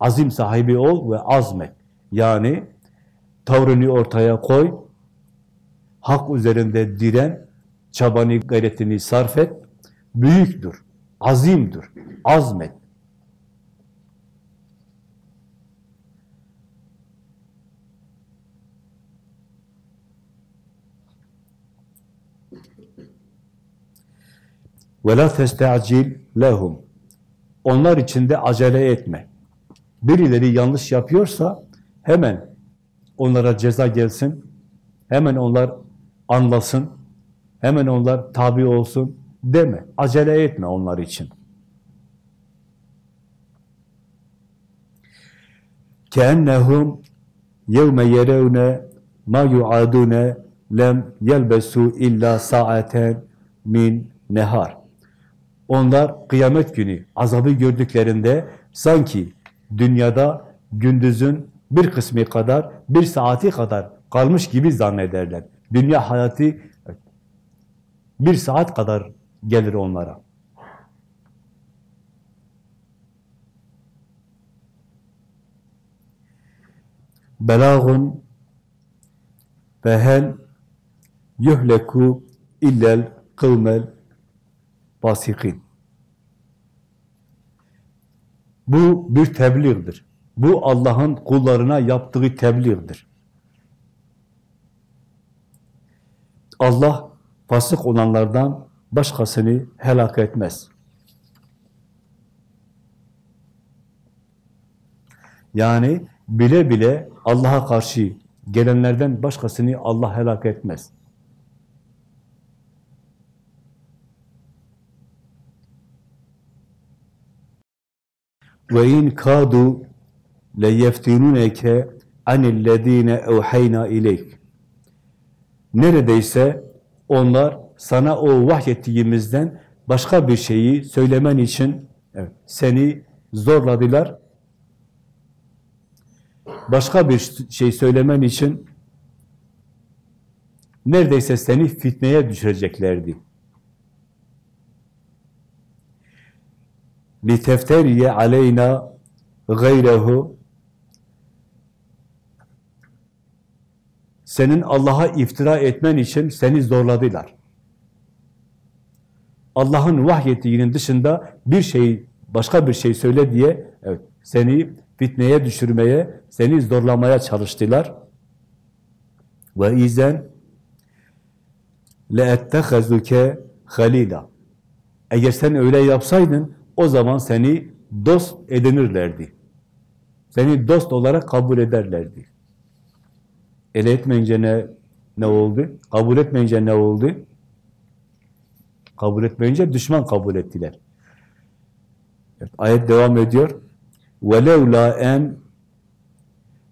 [SPEAKER 1] azim sahibi ol ve azmet. Yani tavrını ortaya koy, hak üzerinde diren, çabanı, gayretini sarf et, büyüktür, azimdir, azmet. Ve la testacil lehum. Onlar için de acele etme. Birileri yanlış yapıyorsa hemen onlara ceza gelsin. Hemen onlar anlasın. Hemen onlar tabi olsun deme. Acele etme onlar için. Keennehum yevme yerevne ma yu'adune lem yelbesu illa sa'aten min nehar. Onlar kıyamet günü azabı gördüklerinde sanki dünyada gündüzün bir kısmı kadar, bir saati kadar kalmış gibi zannederler. Dünya hayatı bir saat kadar gelir onlara. Belagun ve hel yuhleku illel kıvmel basikin. Bu bir tebliğdir. Bu Allah'ın kullarına yaptığı tebliğdir. Allah fasık olanlardan başkasını helak etmez. Yani bile bile Allah'a karşı gelenlerden başkasını Allah helak etmez. Ve in kadu le yeftinuneke anillezine evhayna ileyk. Neredeyse onlar sana o vahyettiğimizden başka bir şeyi söylemen için evet, seni zorladılar. Başka bir şey söylemen için neredeyse seni fitneye düşüreceklerdi. لِتَفْتَرِيَ عَلَيْنَا غَيْرَهُ Senin Allah'a iftira etmen için seni zorladılar. Allah'ın vahyettiğinin dışında bir şey, başka bir şey söyle diye evet, seni fitneye düşürmeye, seni zorlamaya çalıştılar. Ve izen leettehazuke halila. Eğer sen öyle yapsaydın, o zaman seni dost edinirlerdi. Seni dost olarak kabul ederlerdi. Ele etmeyince ne, ne oldu? Kabul etmeyince ne oldu? Kabul etmeyince düşman kabul ettiler. Evet, ayet devam ediyor. وَلَوْلَا en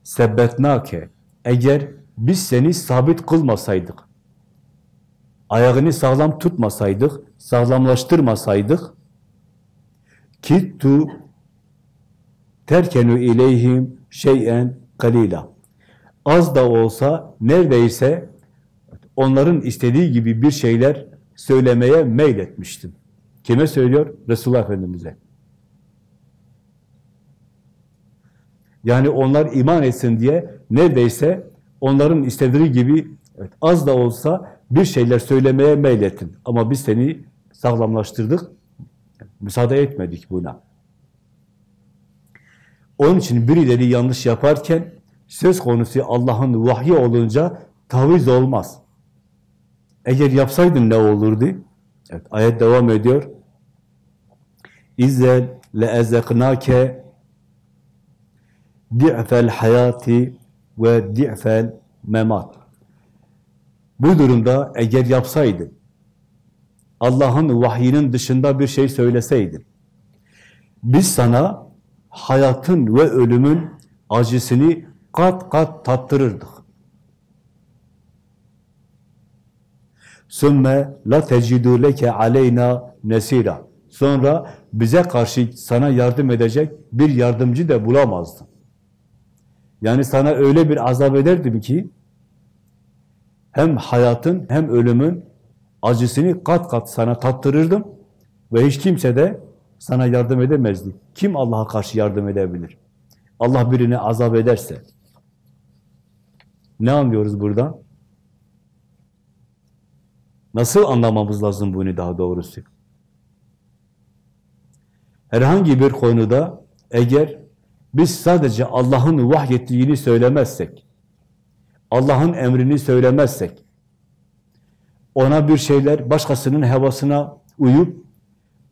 [SPEAKER 1] sebbetnake Eğer biz seni sabit kılmasaydık, ayağını sağlam tutmasaydık, sağlamlaştırmasaydık, kittu terkenu ileyhim şeyen kalila. Az da olsa neredeyse onların istediği gibi bir şeyler söylemeye meyletmiştim. Kime söylüyor? Resulullah Efendimiz'e. Yani onlar iman etsin diye neredeyse onların istediği gibi evet, az da olsa bir şeyler söylemeye meylettin. Ama biz seni sağlamlaştırdık, müsaade etmedik buna. Onun için birileri yanlış yaparken söz konusu Allah'ın vahyi olunca taviz olmaz. Eğer yapsaydın ne olurdu? Evet, ayet devam ediyor. İzzel le ezeknake di'fel hayati ve di'fel memat. Bu durumda eğer yapsaydın, Allah'ın vahyinin dışında bir şey söyleseydin. Biz sana hayatın ve ölümün acısını kat kat tattırırdık. Sümme la tecidu leke aleyna nesira. Sonra bize karşı sana yardım edecek bir yardımcı da bulamazdın. Yani sana öyle bir azap ederdim ki hem hayatın hem ölümün acısını kat kat sana tattırırdım ve hiç kimse de sana yardım edemezdi. Kim Allah'a karşı yardım edebilir? Allah birini azap ederse. Ne anlıyoruz buradan? Nasıl anlamamız lazım bunu daha doğrusu? Herhangi bir konuda eğer biz sadece Allah'ın vahyettiğini söylemezsek, Allah'ın emrini söylemezsek, ona bir şeyler başkasının hevasına uyup,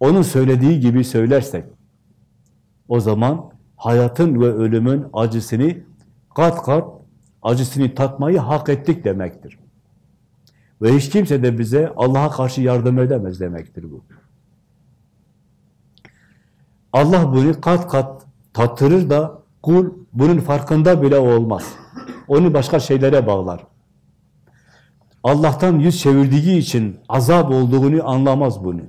[SPEAKER 1] onun söylediği gibi söylersek, o zaman hayatın ve ölümün acısını kat kat acısını tatmayı hak ettik demektir. Ve hiç kimse de bize Allah'a karşı yardım edemez demektir bu. Allah bunu kat kat tattırır da kul bunun farkında bile olmaz. Onu başka şeylere bağlar. Allah'tan yüz çevirdiği için azap olduğunu anlamaz bunu.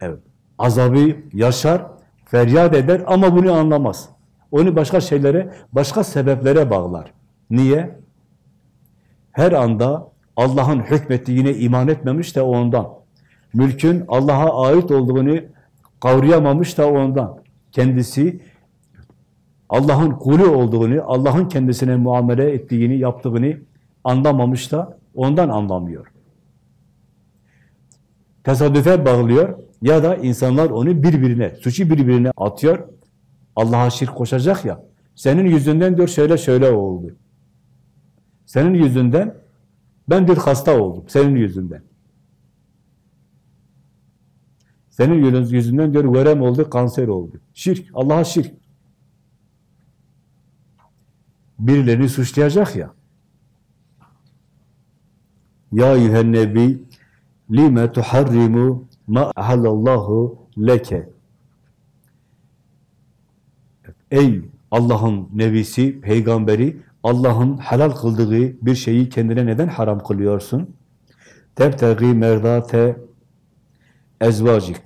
[SPEAKER 1] Evet. Azabı yaşar, feryat eder ama bunu anlamaz. Onu başka şeylere, başka sebeplere bağlar. Niye? Her anda Allah'ın hükmettiğine iman etmemiş de ondan. Mülkün Allah'a ait olduğunu kavrayamamış da ondan. Kendisi Allah'ın kulü olduğunu, Allah'ın kendisine muamele ettiğini, yaptığını anlamamış da ondan anlamıyor. Tesadüfe bağlıyor ya da insanlar onu birbirine, suçu birbirine atıyor. Allah'a şirk koşacak ya, senin yüzünden diyor şöyle şöyle oldu. Senin yüzünden ben bir hasta oldum, senin yüzünden. Senin yüzünden diyor verem oldu, kanser oldu. Şirk, Allah'a şirk. Birilerini suçlayacak ya. Ya eyyühen nebi lime tuharrimu ma ahallallahu leke. Ey Allah'ın nebisi, peygamberi, Allah'ın helal kıldığı bir şeyi kendine neden haram kılıyorsun? Tebtegi merdate ezvacik.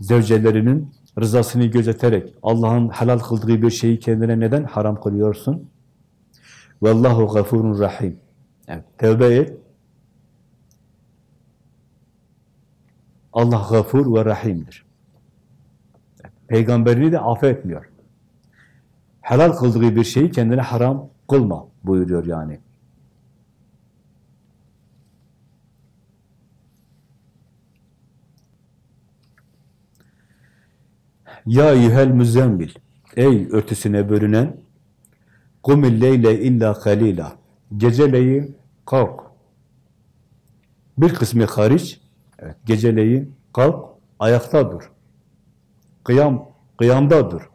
[SPEAKER 1] Zevcelerinin rızasını gözeterek Allah'ın helal kıldığı bir şeyi kendine neden haram kılıyorsun? Vallahu gafurun rahim. Evet, tevbe et. Allah gafur ve rahimdir. Peygamberini de affetmiyor. Helal kıldığı bir şeyi kendine haram kılma buyuruyor yani. Ya eyyuhel müzzemmil Ey örtüsüne bölünen Kumil leyle illa kalila Geceleyin kalk. Bir kısmı hariç evet, geceleyin kalk, ayakta dur. Kıyam, kıyamda dur.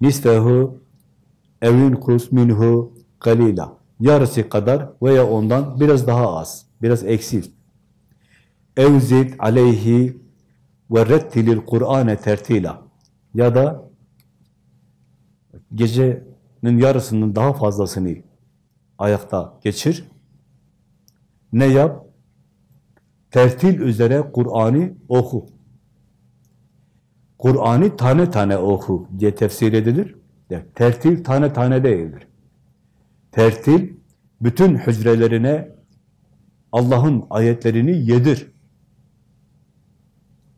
[SPEAKER 1] Nisfehu evin kus minhu kalila. Yarısı kadar veya ondan biraz daha az, biraz eksil. Evzid aleyhi ve rettilil Kur'ane tertila. Ya da gecenin yarısının daha fazlasını ayakta geçir. Ne yap? Tertil üzere Kur'an'ı oku. Kur'an'ı tane tane oku diye tefsir edilir. Tertil tane tane değildir. Tertil bütün hücrelerine Allah'ın ayetlerini yedir.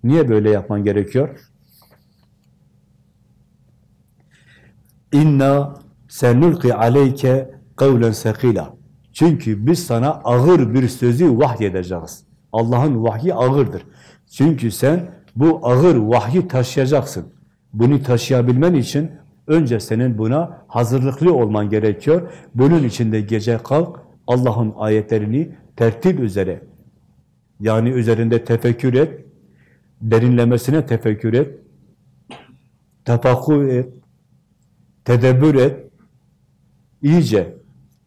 [SPEAKER 1] Niye böyle yapman gerekiyor? İnna senulqi aleyke kavlen sakila. Çünkü biz sana ağır bir sözü vahyedeceğiz. Allah'ın vahyi ağırdır. Çünkü sen bu ağır vahyi taşıyacaksın. Bunu taşıyabilmen için önce senin buna hazırlıklı olman gerekiyor. Bunun için de gece kalk, Allah'ın ayetlerini tertip üzere, yani üzerinde tefekkür et, derinlemesine tefekkür et, tefakkur et, tedebbür et, iyice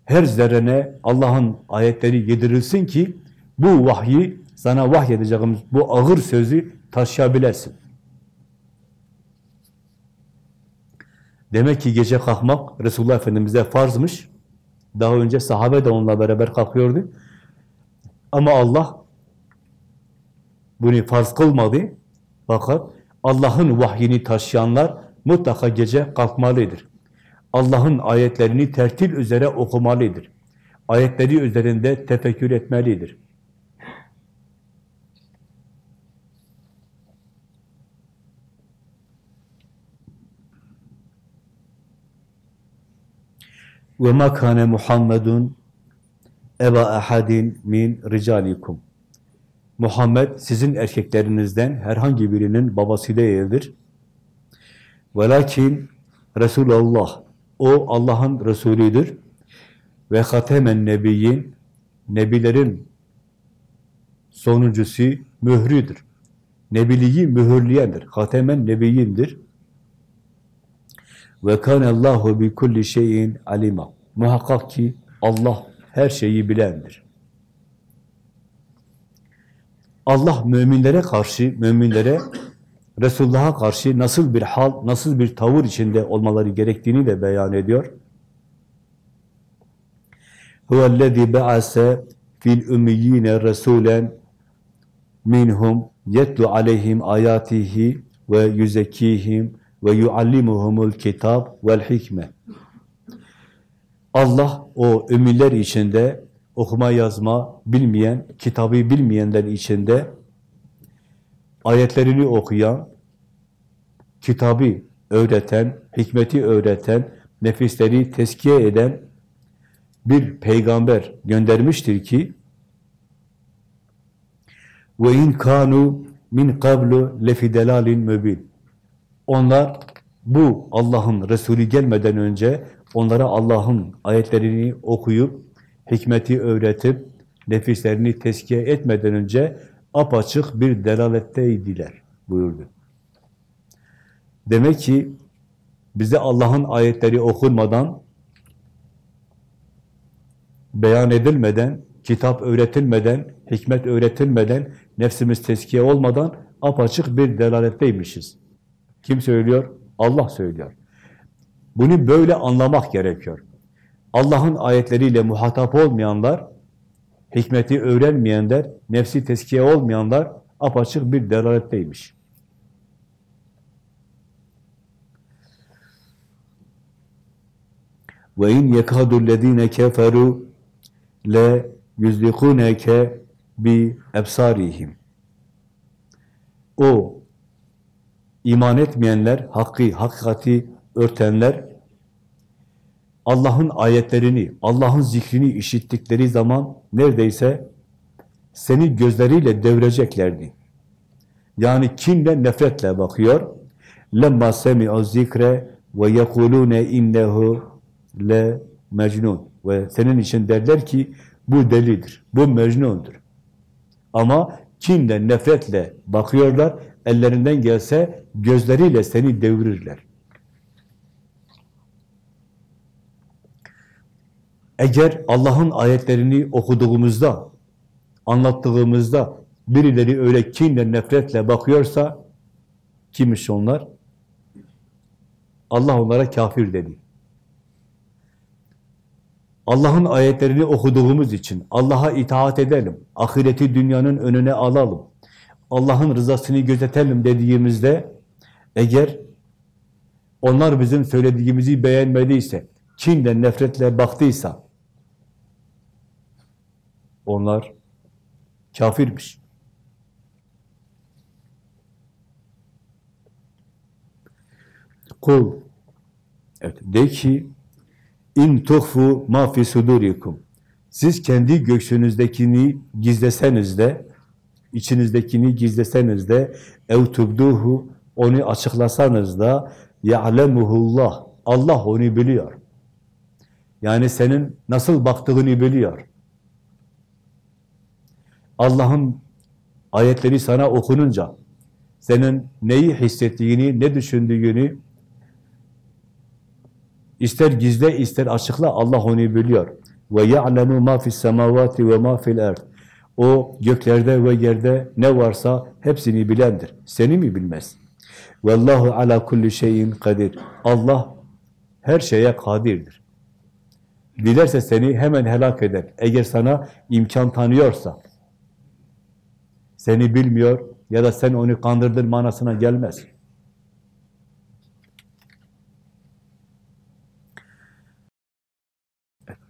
[SPEAKER 1] her zerrene Allah'ın ayetleri yedirilsin ki bu vahyi sana vahyedeceğimiz bu ağır sözü taşıyabilesin. Demek ki gece kalkmak Resulullah Efendimiz'e farzmış. Daha önce sahabe de onunla beraber kalkıyordu. Ama Allah bunu farz kılmadı. Fakat Allah'ın vahyini taşıyanlar mutlaka gece kalkmalıdır. Allah'ın ayetlerini tertil üzere okumalıdır. Ayetleri üzerinde tefekkür etmelidir. Ve ma kana Muhammedun eba ahadin min ricalikum. Muhammed sizin erkeklerinizden herhangi birinin babası değildir. Velakin Resulullah o Allah'ın Resulüdür. Ve hatemen nebiyyin nebilerin sonuncusu mührüdür. Nebiliği mühürleyendir. Hatemen nebiyyindir. Ve kanallahu bi kulli şeyin alima. Muhakkak ki Allah her şeyi bilendir. Allah müminlere karşı, müminlere Resulullah'a karşı nasıl bir hal, nasıl bir tavır içinde olmaları gerektiğini de beyan ediyor. Huvellezî be'ase fil ümmiyîne resûlen minhum yetlu aleyhim ayatihi ve yüzekihim ve yuallimuhumul kitab vel hikme. Allah o ümmiler içinde okuma yazma bilmeyen, kitabı bilmeyenler içinde ayetlerini okuyan, kitabı öğreten, hikmeti öğreten, nefisleri teskiye eden bir peygamber göndermiştir ki ve in kanu min qablu lefi delalin mübin. Onlar bu Allah'ın Resulü gelmeden önce onlara Allah'ın ayetlerini okuyup hikmeti öğretip nefislerini teskiye etmeden önce apaçık bir delaletteydiler buyurdu. Demek ki bize Allah'ın ayetleri okunmadan, beyan edilmeden, kitap öğretilmeden, hikmet öğretilmeden, nefsimiz teskiye olmadan apaçık bir delaletteymişiz. Kim söylüyor? Allah söylüyor. Bunu böyle anlamak gerekiyor. Allah'ın ayetleriyle muhatap olmayanlar, hikmeti öğrenmeyenler, nefsi teskiye olmayanlar apaçık bir delaletteymiş. Ve in yekadü'llezîne keferû le yüzlikuneke bi ebsarihim. O iman etmeyenler, hakkı, hakikati örtenler, Allah'ın ayetlerini, Allah'ın zikrini işittikleri zaman neredeyse seni gözleriyle devireceklerdi. Yani kinle, nefretle bakıyor. لَمَّا سَمِعُ zikre ve yekulune innehu le mecnun. Ve senin için derler ki bu delidir, bu mecnundur. Ama kinle, nefretle bakıyorlar, ellerinden gelse gözleriyle seni devirirler. Eğer Allah'ın ayetlerini okuduğumuzda, anlattığımızda birileri öyle kinle, nefretle bakıyorsa kimmiş onlar? Allah onlara kafir dedi. Allah'ın ayetlerini okuduğumuz için Allah'a itaat edelim, ahireti dünyanın önüne alalım, Allah'ın rızasını gözetelim dediğimizde eğer onlar bizim söylediğimizi beğenmediyse, kinle, nefretle baktıysa onlar kafirmiş. Kul evet, de ki in tuhfu ma fi sudurikum siz kendi göğsünüzdekini gizleseniz de içinizdekini gizleseniz de ev tubduhu onu açıklasanız da ya'lemuhullah Allah onu biliyor. Yani senin nasıl baktığını biliyor. Allah'ın ayetleri sana okununca senin neyi hissettiğini, ne düşündüğünü ister gizle ister açıkla Allah onu biliyor. Ve ya'lemu ma fis semavati ve ma fil ard. O göklerde ve yerde ne varsa hepsini bilendir. Seni mi bilmez? Vallahu ala kulli şeyin kadir. Allah her şeye kadirdir. Dilerse seni hemen helak eder. Eğer sana imkan tanıyorsa, seni bilmiyor ya da sen onu kandırdın manasına gelmez.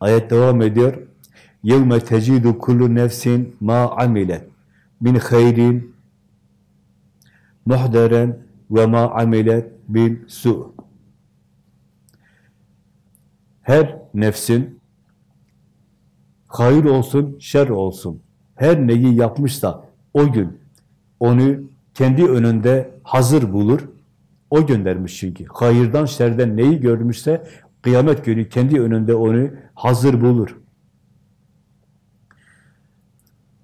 [SPEAKER 1] Ayet devam ediyor. يَوْمَ تَجِدُ كُلُّ نَفْسٍ مَا عَمِلَتْ مِنْ خَيْرٍ muhderen ve ma amilet bil su. Her nefsin hayır olsun, şer olsun. Her neyi yapmışsa o gün onu kendi önünde hazır bulur. O göndermiş çünkü. Hayırdan, şerden neyi görmüşse kıyamet günü kendi önünde onu hazır bulur.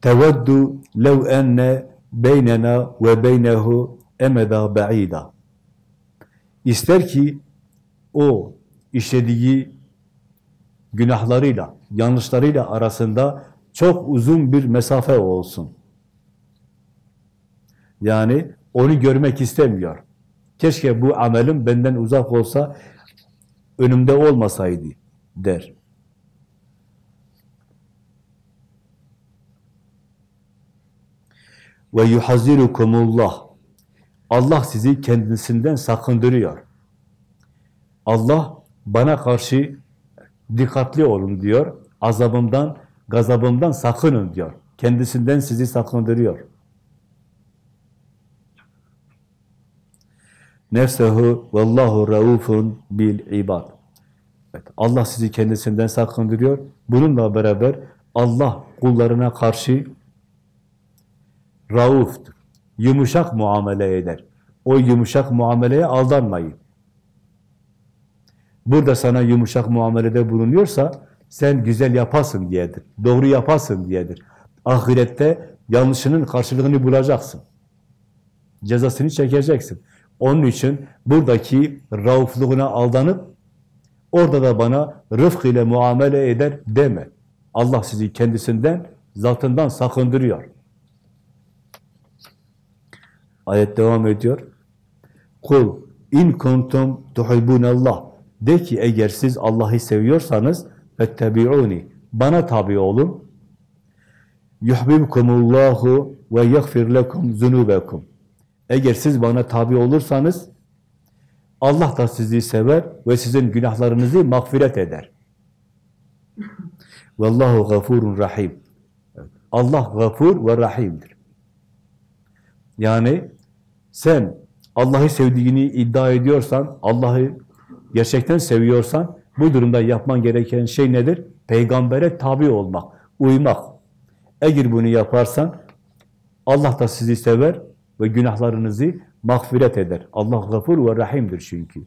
[SPEAKER 1] Teveddu lev enne beynena ve beynehu emeda ba'ida. İster ki o işlediği günahlarıyla, yanlışlarıyla arasında çok uzun bir mesafe olsun. Yani onu görmek istemiyor. Keşke bu amelim benden uzak olsa, önümde olmasaydı der. Ve yuhazirukumullah. Allah sizi kendisinden sakındırıyor. Allah bana karşı dikkatli olun diyor. Azabımdan, gazabımdan sakının diyor. Kendisinden sizi sakındırıyor. Nefsehu vallahu raufun bil ibad. Evet, Allah sizi kendisinden sakındırıyor. Bununla beraber Allah kullarına karşı rauftur. Yumuşak muamele eder. O yumuşak muameleye aldanmayın. Burada sana yumuşak muamelede bulunuyorsa sen güzel yapasın diyedir. Doğru yapasın diyedir. Ahirette yanlışının karşılığını bulacaksın. Cezasını çekeceksin. Onun için buradaki raufluğuna aldanıp orada da bana rıfk ile muamele eder deme. Allah sizi kendisinden, zatından sakındırıyor. Ayet devam ediyor. Kul in kuntum tuhibbunallah. De ki eğer siz Allah'ı seviyorsanız fettebi'uni. Bana tabi olun. Yuhibbukumullahu ve yaghfir lekum zunubekum. Eğer siz bana tabi olursanız Allah da sizi sever ve sizin günahlarınızı mağfiret eder. Vallahu gafurun rahim. Allah gafur ve rahimdir. Yani sen Allah'ı sevdiğini iddia ediyorsan, Allah'ı gerçekten seviyorsan, bu durumda yapman gereken şey nedir? Peygambere tabi olmak, uymak. Eğer bunu yaparsan, Allah da sizi sever ve günahlarınızı mağfiret eder. Allah gafur ve rahimdir çünkü.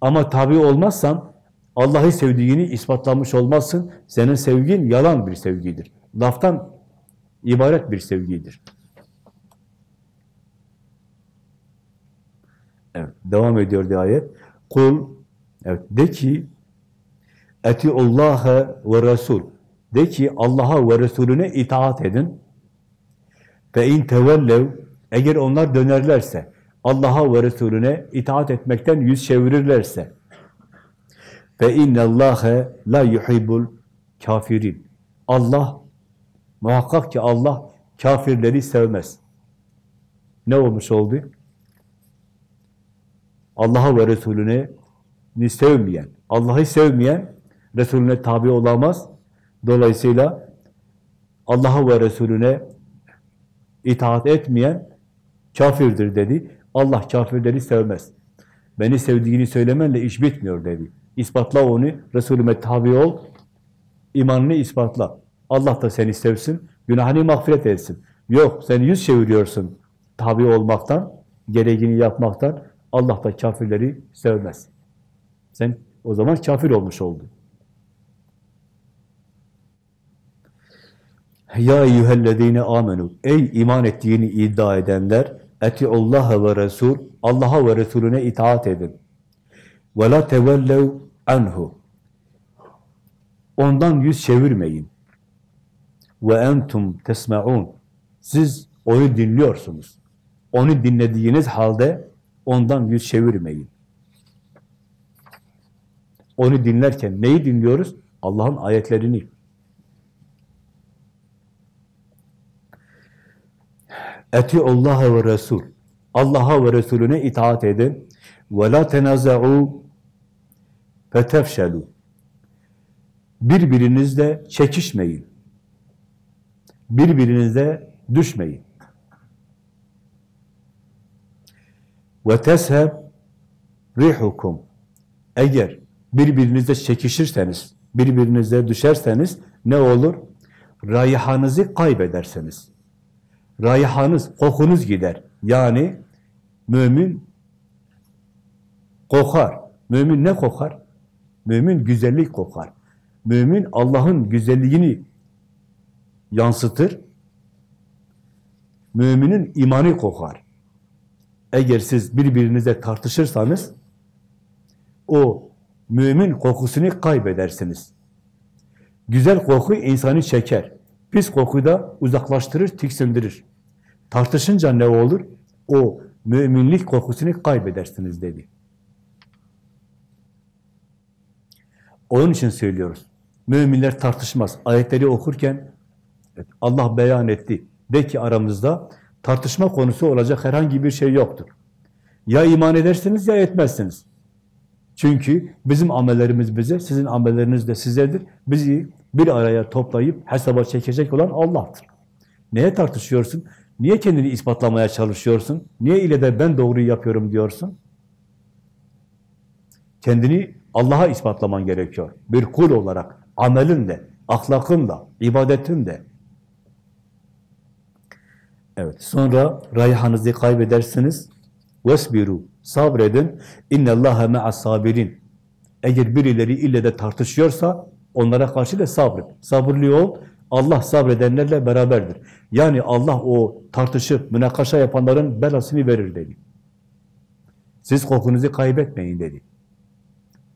[SPEAKER 1] Ama tabi olmazsan, Allah'ı sevdiğini ispatlamış olmazsın. Senin sevgin yalan bir sevgidir. Laftan ibaret bir sevgidir. Evet, devam ediyor diye ayet. Kul, evet, de ki, etiullaha ve Resul. De ki Allah'a ve Resulüne itaat edin. Fe in tevellev, eğer onlar dönerlerse, Allah'a ve Resulüne itaat etmekten yüz çevirirlerse, fe innallâhe la yuhibbul kafirin. Allah, muhakkak ki Allah kafirleri sevmez. Ne olmuş oldu? Allah'a ve Resulüne sevmeyen, Allah'ı sevmeyen Resulüne tabi olamaz. Dolayısıyla Allah'a ve Resulüne itaat etmeyen kafirdir dedi. Allah kafirleri sevmez. Beni sevdiğini söylemenle iş bitmiyor dedi. İspatla onu, Resulüme tabi ol, imanını ispatla. Allah da seni sevsin, günahını mağfiret etsin. Yok, sen yüz çeviriyorsun tabi olmaktan, gereğini yapmaktan. Allah da kafirleri sevmez. Sen o zaman kafir olmuş oldun. Ya eyyühellezine amenu ey iman ettiğini iddia edenler etiullaha ve resul Allah'a ve Resulüne itaat edin. Ve la tevellev anhu ondan yüz çevirmeyin. Ve entum tesmaun siz onu dinliyorsunuz. Onu dinlediğiniz halde ondan yüz çevirmeyin. Onu dinlerken neyi dinliyoruz? Allah'ın ayetlerini. Etiullaha ve Resul. Allah'a ve Resulüne itaat edin. Ve la tenaza'u fetefşelu. Birbirinizle çekişmeyin. Birbirinize düşmeyin. Ve tesheb rihukum. Eğer birbirinize çekişirseniz, birbirinize düşerseniz ne olur? Rayhanızı kaybedersiniz. Rayhanız, kokunuz gider. Yani mümin kokar. Mümin ne kokar? Mümin güzellik kokar. Mümin Allah'ın güzelliğini yansıtır. Müminin imanı kokar. Eğer siz birbirinize tartışırsanız o mümin kokusunu kaybedersiniz. Güzel koku insanı çeker. Pis koku da uzaklaştırır, tiksindirir. Tartışınca ne olur? O müminlik kokusunu kaybedersiniz dedi. Onun için söylüyoruz. Müminler tartışmaz. Ayetleri okurken Allah beyan etti. De ki aramızda tartışma konusu olacak herhangi bir şey yoktur. Ya iman edersiniz ya etmezsiniz. Çünkü bizim amellerimiz bize, sizin amelleriniz de sizedir. Bizi bir araya toplayıp hesaba çekecek olan Allah'tır. Neye tartışıyorsun? Niye kendini ispatlamaya çalışıyorsun? Niye ile de ben doğruyu yapıyorum diyorsun? Kendini Allah'a ispatlaman gerekiyor. Bir kul olarak, amelinle, ahlakınla, ibadetinle. Evet, sonra rayhanızı kaybedersiniz. Vesbiru, sabredin. İnnallâhe me'as sabirin. Eğer birileri ille de tartışıyorsa onlara karşı da sabret. Sabırlı ol. Allah sabredenlerle beraberdir. Yani Allah o tartışıp münakaşa yapanların belasını verir dedi. Siz kokunuzu kaybetmeyin dedi.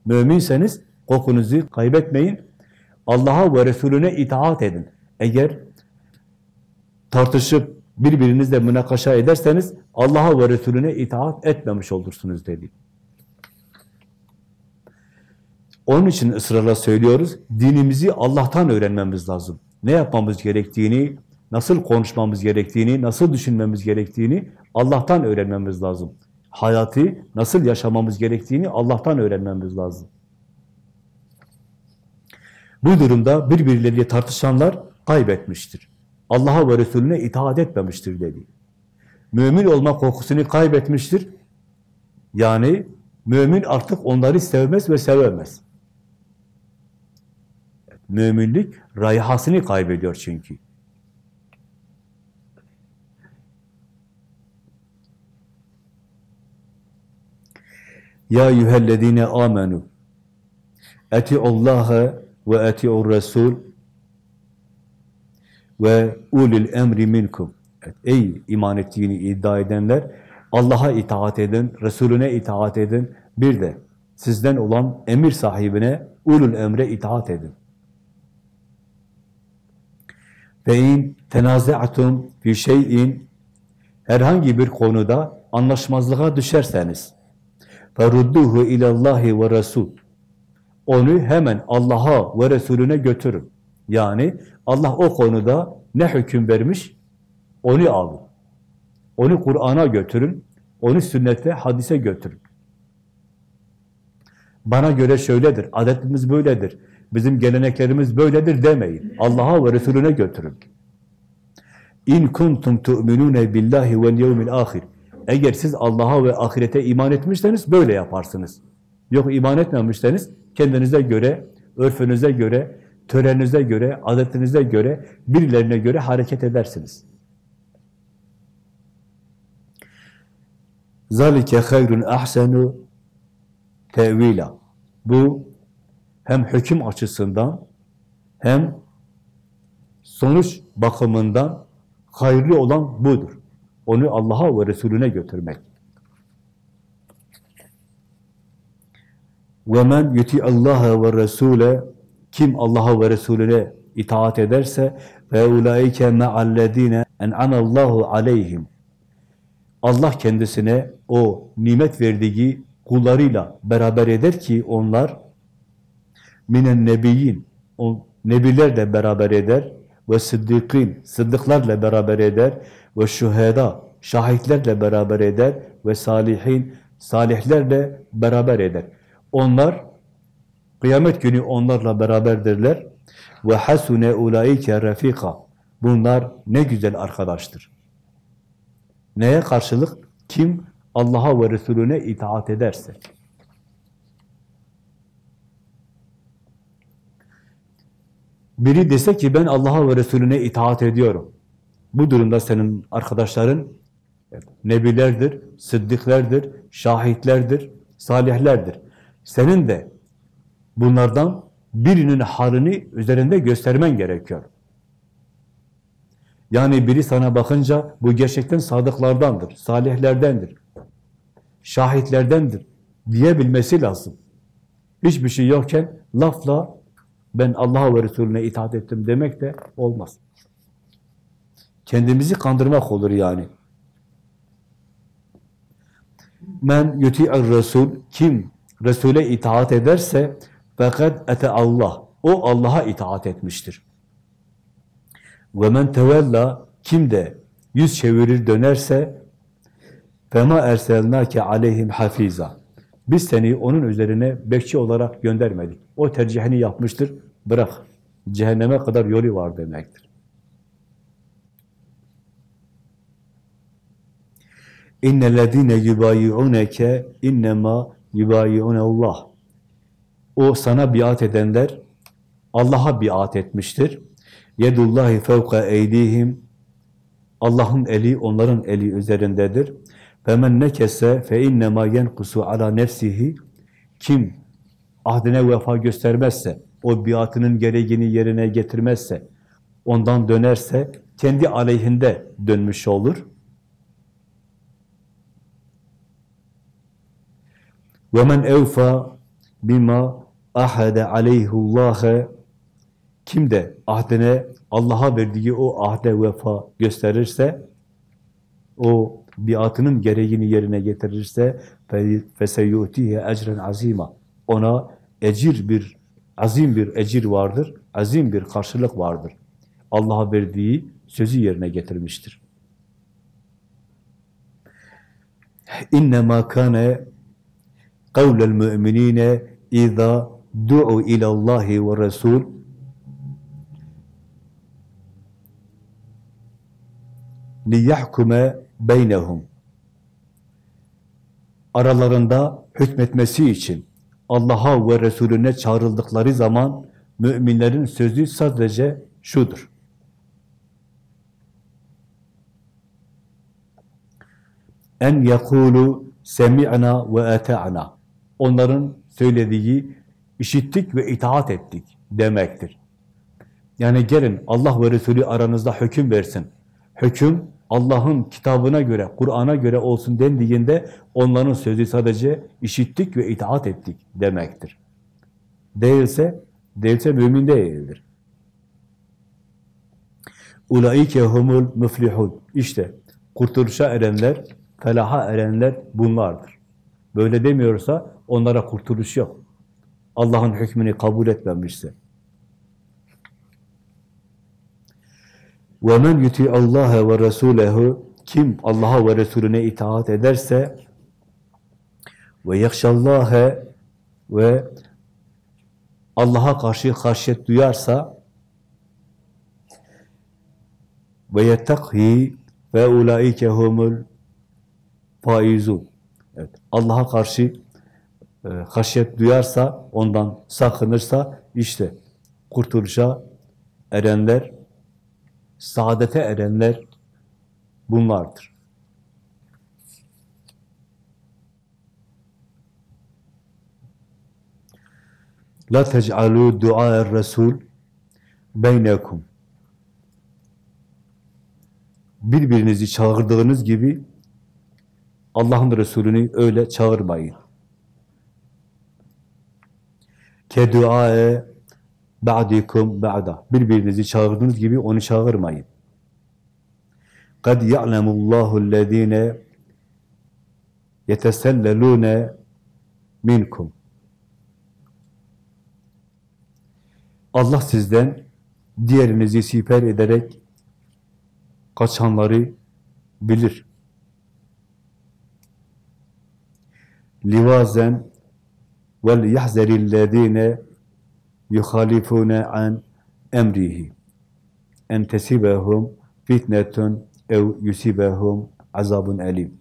[SPEAKER 1] Müminseniz kokunuzu kaybetmeyin. Allah'a ve Resulüne itaat edin. Eğer tartışıp birbirinizle münakaşa ederseniz Allah'a ve Resulüne itaat etmemiş olursunuz dedi. Onun için ısrarla söylüyoruz, dinimizi Allah'tan öğrenmemiz lazım. Ne yapmamız gerektiğini, nasıl konuşmamız gerektiğini, nasıl düşünmemiz gerektiğini Allah'tan öğrenmemiz lazım. Hayatı nasıl yaşamamız gerektiğini Allah'tan öğrenmemiz lazım. Bu durumda birbirleriyle tartışanlar kaybetmiştir. Allah'a ve Resulüne itaat etmemiştir dedi. Mümin olma korkusunu kaybetmiştir. Yani mümin artık onları sevmez ve sevemez. Müminlik rayhasını kaybediyor çünkü. Ya eyyühellezine amenu eti'ullaha ve eti'ur resul ve ulil emri minkum. Ey iman ettiğini iddia edenler, Allah'a itaat edin, Resulüne itaat edin, bir de sizden olan emir sahibine, ulul emre itaat edin. Ve in tenazatum fi şeyin herhangi bir konuda anlaşmazlığa düşerseniz ferudduhu ilallahi ve rasul onu hemen Allah'a ve Resulüne götürün. Yani Allah o konuda ne hüküm vermiş onu alın. Onu Kur'an'a götürün. Onu sünnete, hadise götürün. Bana göre şöyledir, adetimiz böyledir, bizim geleneklerimiz böyledir demeyin. Allah'a ve Resulüne götürün. İn kuntum tu'minune billahi vel yevmil ahir. Eğer siz Allah'a ve ahirete iman etmişseniz böyle yaparsınız. Yok iman etmemişseniz kendinize göre, örfünüze göre, töreninize göre, adetinize göre, birilerine göre hareket edersiniz. Zalike hayrun ahsenu tevila. Bu hem hüküm açısından hem sonuç bakımından hayırlı olan budur. Onu Allah'a ve Resulüne götürmek. وَمَنْ يُتِعَ اللّٰهَ وَالرَّسُولَ Kim Allah'a ve Resulüne itaat ederse فَاُولَٰئِكَ مَعَ الَّذ۪ينَ اَنْعَمَ اللّٰهُ عَلَيْهِمْ Allah kendisine o nimet verdiği kullarıyla beraber eder ki onlar minen nebiyyin o nebilerle beraber eder ve sıddıkîn sıddıklarla beraber eder ve şuheda şahitlerle beraber eder ve salihin salihlerle beraber eder. Onlar kıyamet günü onlarla beraberdirler ve hasune ulaike refika. Bunlar ne güzel arkadaştır. Neye karşılık? Kim Allah'a ve Resulüne itaat ederse. Biri dese ki ben Allah'a ve Resulüne itaat ediyorum. Bu durumda senin arkadaşların nebilerdir, sıddıklerdir, şahitlerdir, salihlerdir. Senin de bunlardan birinin halini üzerinde göstermen gerekiyor. Yani biri sana bakınca bu gerçekten sadıklardandır, salihlerdendir, şahitlerdendir diyebilmesi lazım. Hiçbir şey yokken lafla ben Allah'a ve Resulüne itaat ettim demek de olmaz. Kendimizi kandırmak olur yani. Men yuti'ir Resul kim Resul'e itaat ederse fakat ete Allah. O Allah'a itaat etmiştir. Ve men tevella kim de yüz çevirir dönerse fema erselnake aleyhim hafiza. Biz seni onun üzerine bekçi olarak göndermedik. O tercihini yapmıştır. Bırak. Cehenneme kadar yolu var demektir. İnnellezîne yubayi'uneke innema yubayi'unallah. O sana biat edenler Allah'a biat etmiştir. Yedullahi fevka eydihim. Allah'ın eli onların eli üzerindedir. Nekese fe innema yenkusu ala nefsihi. Kim ahdine vefa göstermezse, o biatının gereğini yerine getirmezse, ondan dönerse kendi aleyhinde dönmüş olur. وَمَنْ اَوْفَى bima ahade aleyhullâhe kim de ahdine Allah'a verdiği o ahde vefa gösterirse o biatının gereğini yerine getirirse feseyutihe ecren azima ona ecir bir azim bir ecir vardır. Azim bir karşılık vardır. Allah'a verdiği sözü yerine getirmiştir. İnnemâ kâne kavlel müminine izâ du'u ilallahi ve resul liyahkume beynehum aralarında hükmetmesi için Allah'a ve Resulüne çağrıldıkları zaman müminlerin sözü sadece şudur. En yekulu semi'na ve ata'na. Onların söylediği işittik ve itaat ettik demektir. Yani gelin Allah ve Resulü aranızda hüküm versin. Hüküm Allah'ın kitabına göre, Kur'an'a göre olsun dendiğinde onların sözü sadece işittik ve itaat ettik demektir. Değilse, değilse mümin değildir. Ulaike humul müflihun. İşte kurtuluşa erenler, felaha erenler bunlardır. Böyle demiyorsa onlara kurtuluş yok. Allah'ın hükmünü kabul etmemişse. وَمَنْ يُتِعَ اللّٰهَ وَرَسُولَهُ Kim Allah'a ve Resulüne itaat ederse ve yakşallâhe ve Allah'a karşı haşyet duyarsa ve yettakhi ve ulaike humul faizun. Evet, Allah'a karşı e, haşyet duyarsa, ondan sakınırsa işte kurtuluşa erenler saadete erenler bunlardır. La tec'alû dua'er Resul beynekum. Birbirinizi çağırdığınız gibi Allah'ın Resulü'nü öyle çağırmayın. Keduae ba'dikum ba'da. Birbirinizi çağırdığınız gibi onu çağırmayın. قَدْ يَعْلَمُ اللّٰهُ الَّذ۪ينَ يَتَسَلَّلُونَ minkum. Allah sizden diğerinizi siper ederek kaçanları bilir. Livazen vel yahzerillezine yuhalifune an emrihi en tesibehum fitnetun ev yusibehum azabun elim.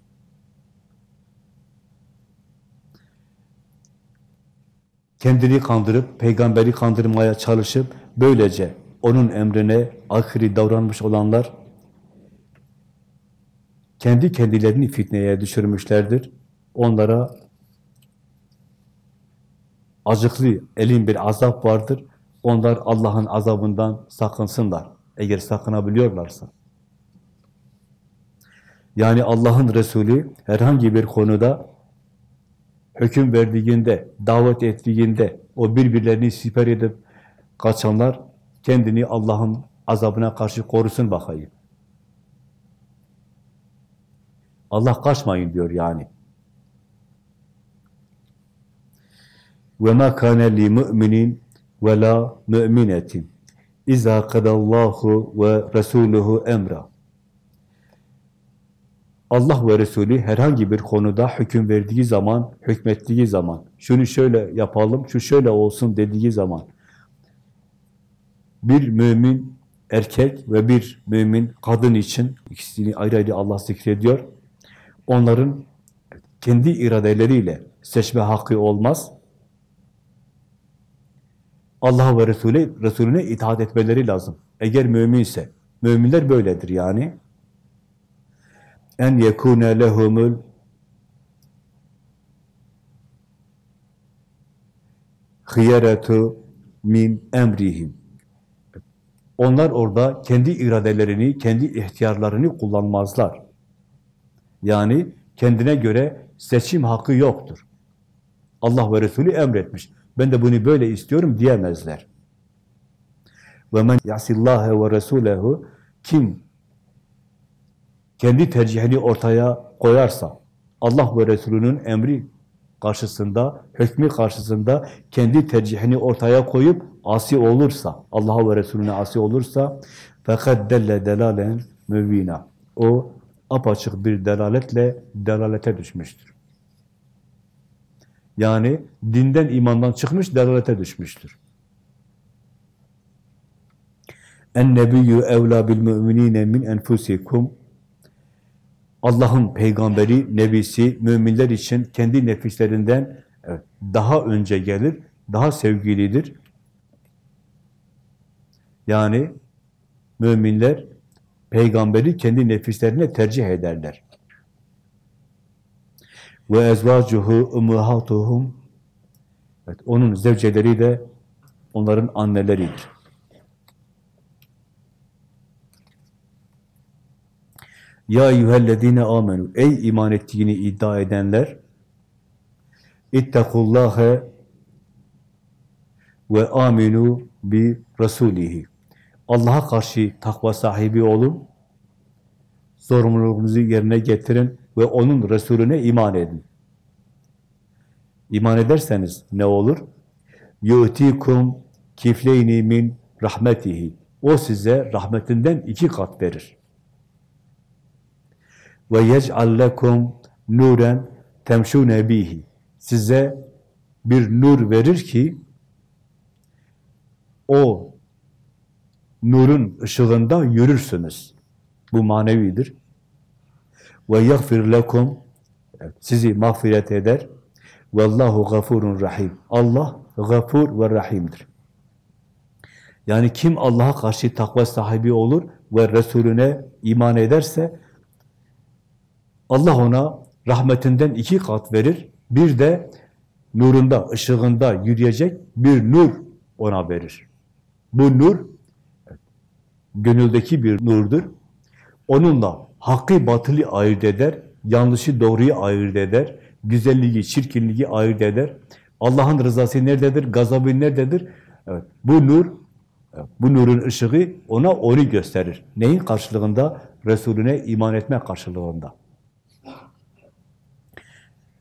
[SPEAKER 1] Kendini kandırıp, peygamberi kandırmaya çalışıp, böylece onun emrine aykırı davranmış olanlar, kendi kendilerini fitneye düşürmüşlerdir. Onlara acıklı, elin bir azap vardır. Onlar Allah'ın azabından sakınsınlar. Eğer sakınabiliyorlarsa. Yani Allah'ın Resulü herhangi bir konuda hüküm verdiğinde, davet ettiğinde o birbirlerini siper edip kaçanlar kendini Allah'ın azabına karşı korusun bakayım. Allah kaçmayın diyor yani. ve ma kana li mu'minin ve la mu'minetin iza kadallahu ve resuluhu emra Allah ve Resulü herhangi bir konuda hüküm verdiği zaman, hükmettiği zaman, şunu şöyle yapalım, şu şöyle olsun dediği zaman, bir mümin erkek ve bir mümin kadın için, ikisini ayrı ayrı Allah zikrediyor, onların kendi iradeleriyle seçme hakkı olmaz. Allah ve Resulü, Resulüne itaat etmeleri lazım. Eğer müminse, müminler böyledir yani. En yekune lehumul hiyeretu min emrihim. Onlar orada kendi iradelerini, kendi ihtiyarlarını kullanmazlar. Yani kendine göre seçim hakkı yoktur. Allah ve Resulü emretmiş. Ben de bunu böyle istiyorum diyemezler. Ve men yasillâhe ve resûlehu kim kendi tercihini ortaya koyarsa, Allah ve Resulünün emri karşısında, hükmü karşısında kendi tercihini ortaya koyup asi olursa, Allah ve Resulüne asi olursa fakat delle delalen mübina. O apaçık bir delaletle delalete düşmüştür. Yani dinden, imandan çıkmış, delalete düşmüştür. En-nebiyyü evlâ bil enfusikum Allah'ın peygamberi, nebisi, müminler için kendi nefislerinden daha önce gelir, daha sevgilidir. Yani müminler peygamberi kendi nefislerine tercih ederler. Ve ezvacuhu ummahatuhum Evet, onun zevceleri de onların anneleridir. Ya eyyühellezine amenu ey iman ettiğini iddia edenler ittakullâhe ve aminu bi rasulihi Allah'a karşı takva sahibi olun sorumluluğunuzu yerine getirin ve onun Resulüne iman edin. İman ederseniz ne olur? Yu'tikum kifleyni min rahmetihi. O size rahmetinden iki kat verir. Ve yec'al lekum nuren temşune bihi. Size bir nur verir ki o nurun ışığında yürürsünüz. Bu manevidir. Ve yagfir lekum sizi mağfiret eder. Vallahu gafurun rahim. Allah gafur ve rahimdir. Yani kim Allah'a karşı takva sahibi olur ve Resulüne iman ederse Allah ona rahmetinden iki kat verir. Bir de nurunda, ışığında yürüyecek bir nur ona verir. Bu nur gönüldeki bir nurdur. Onunla hakkı batılı ayırt eder, yanlışı doğruyu ayırt eder, güzelliği, çirkinliği ayırt eder. Allah'ın rızası nerededir, gazabı nerededir? Evet, bu nur, bu nurun ışığı ona onu gösterir. Neyin karşılığında? Resulüne iman etme karşılığında.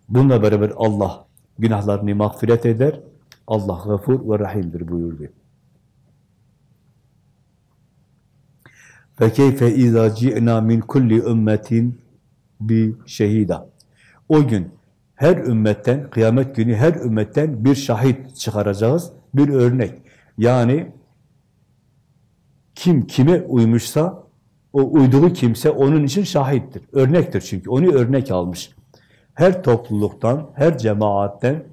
[SPEAKER 1] Bununla beraber Allah günahlarını mağfiret eder. Allah gafur ve rahimdir buyurdu. فَكَيْفَ اِذَا جِئْنَا مِنْ كُلِّ ümmetin bi şehida. O gün her ümmetten, kıyamet günü her ümmetten bir şahit çıkaracağız, bir örnek. Yani kim kime uymuşsa, o uyduğu kimse onun için şahittir. Örnektir çünkü, onu örnek almış. Her topluluktan, her cemaatten,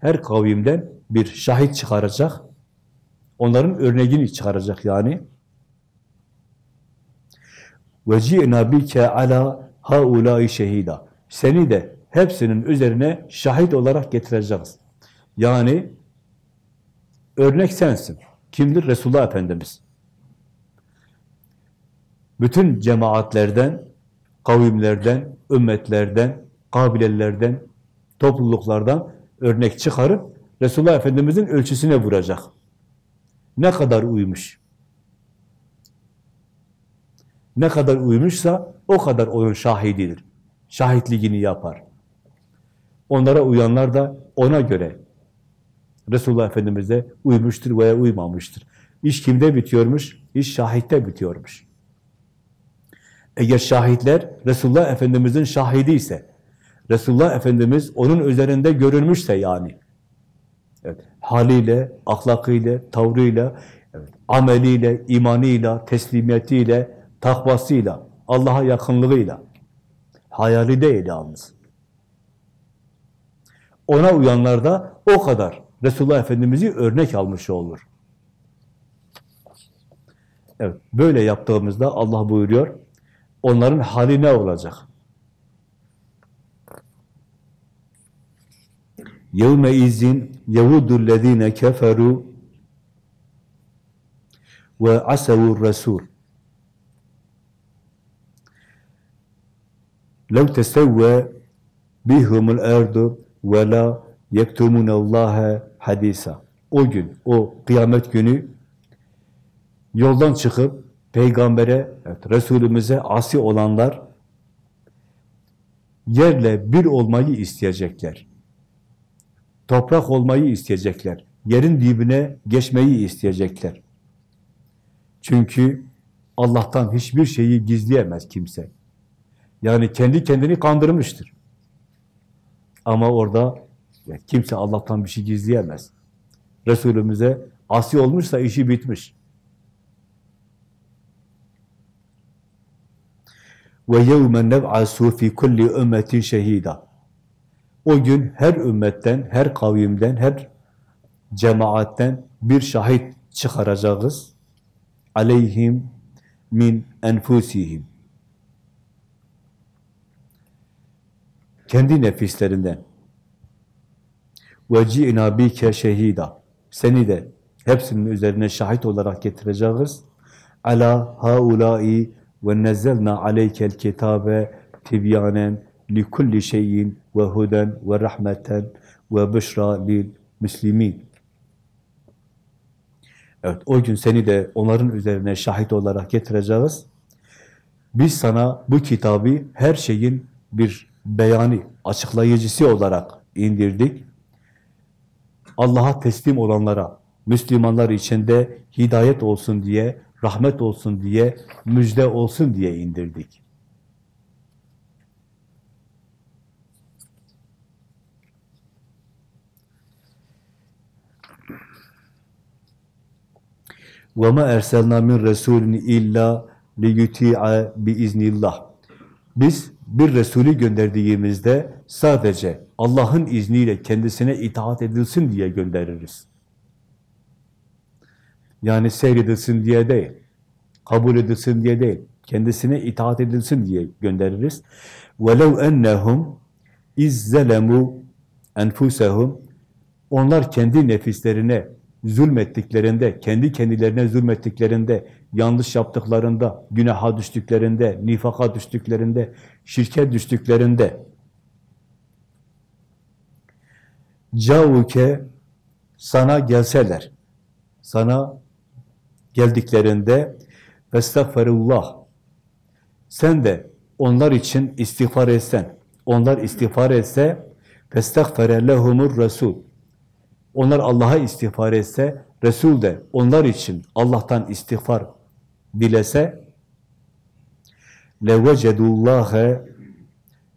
[SPEAKER 1] her kavimden bir şahit çıkaracak. Onların örneğini çıkaracak yani. Ve ci'na bike ala haulâi şehida. Seni de hepsinin üzerine şahit olarak getireceğiz. Yani örnek sensin. Kimdir? Resulullah Efendimiz. Bütün cemaatlerden, kavimlerden, ümmetlerden, kabilelerden, topluluklardan örnek çıkarıp Resulullah Efendimiz'in ölçüsüne vuracak. Ne kadar uymuş? Ne kadar uymuşsa o kadar onun şahididir. Şahitliğini yapar. Onlara uyanlar da ona göre Resulullah Efendimiz'e uymuştur veya uymamıştır. İş kimde bitiyormuş? İş şahitte bitiyormuş. Eğer şahitler Resulullah Efendimiz'in şahidi ise, Resulullah Efendimiz onun üzerinde görülmüşse yani, evet, haliyle, ahlakıyla, tavrıyla, evet, ameliyle, imanıyla, teslimiyetiyle, takvasıyla, Allah'a yakınlığıyla, hayali değil yalnız. Ona uyanlar da o kadar Resulullah Efendimiz'i örnek almış olur. Evet, böyle yaptığımızda Allah buyuruyor, onların hali ne olacak? يَوْمَ اِذٍ يَوُدُ الَّذ۪ينَ كَفَرُوا وَعَسَوُوا الرَّسُولِ لَوْ تَسَوَّى بِهُمُ الْاَرْضُ وَلَا يَكْتُمُونَ اللّٰهَ hadisa. O gün, o kıyamet günü yoldan çıkıp peygambere, evet, Resulümüze asi olanlar yerle bir olmayı isteyecekler. Toprak olmayı isteyecekler. Yerin dibine geçmeyi isteyecekler. Çünkü Allah'tan hiçbir şeyi gizleyemez kimse. Yani kendi kendini kandırmıştır. Ama orada kimse Allah'tan bir şey gizleyemez. Resulümüze asi olmuşsa işi bitmiş. Ve yevme nev'asu fi kulli ümmetin şehida. O gün her ümmetten, her kavimden, her cemaatten bir şahit çıkaracağız. Aleyhim min enfusihim. Kendi nefislerinden. وَجِئْنَا بِكَ şehida. Seni de hepsinin üzerine şahit olarak getireceğiz. Ala haulai ve nezzelna aleykel kitabe tibyanen li kulli şeyin ve huden ve rahmeten ve büşra lil müslimin. Evet, o gün seni de onların üzerine şahit olarak getireceğiz. Biz sana bu kitabı her şeyin bir beyanı, açıklayıcısı olarak indirdik. Allah'a teslim olanlara, Müslümanlar için de hidayet olsun diye, rahmet olsun diye, müjde olsun diye indirdik. وَمَا اَرْسَلْنَا مِنْ رَسُولٍ اِلَّا لِيُتِيعَ بِاِذْنِ Biz bir Resulü gönderdiğimizde sadece Allah'ın izniyle kendisine itaat edilsin diye göndeririz. Yani seyredilsin diye değil, kabul edilsin diye değil, kendisine itaat edilsin diye göndeririz. وَلَوْ اَنَّهُمْ اِزْزَلَمُوا اَنْفُسَهُمْ Onlar kendi nefislerine zulmettiklerinde, kendi kendilerine zulmettiklerinde, yanlış yaptıklarında, günaha düştüklerinde, nifaka düştüklerinde, şirke düştüklerinde. Cavuke sana gelseler, sana geldiklerinde estağfirullah. Sen de onlar için istiğfar etsen, onlar istiğfar etse festagfere lehumur resul onlar Allah'a istiğfar etse, Resul de onlar için Allah'tan istiğfar dilese, levecedullâhe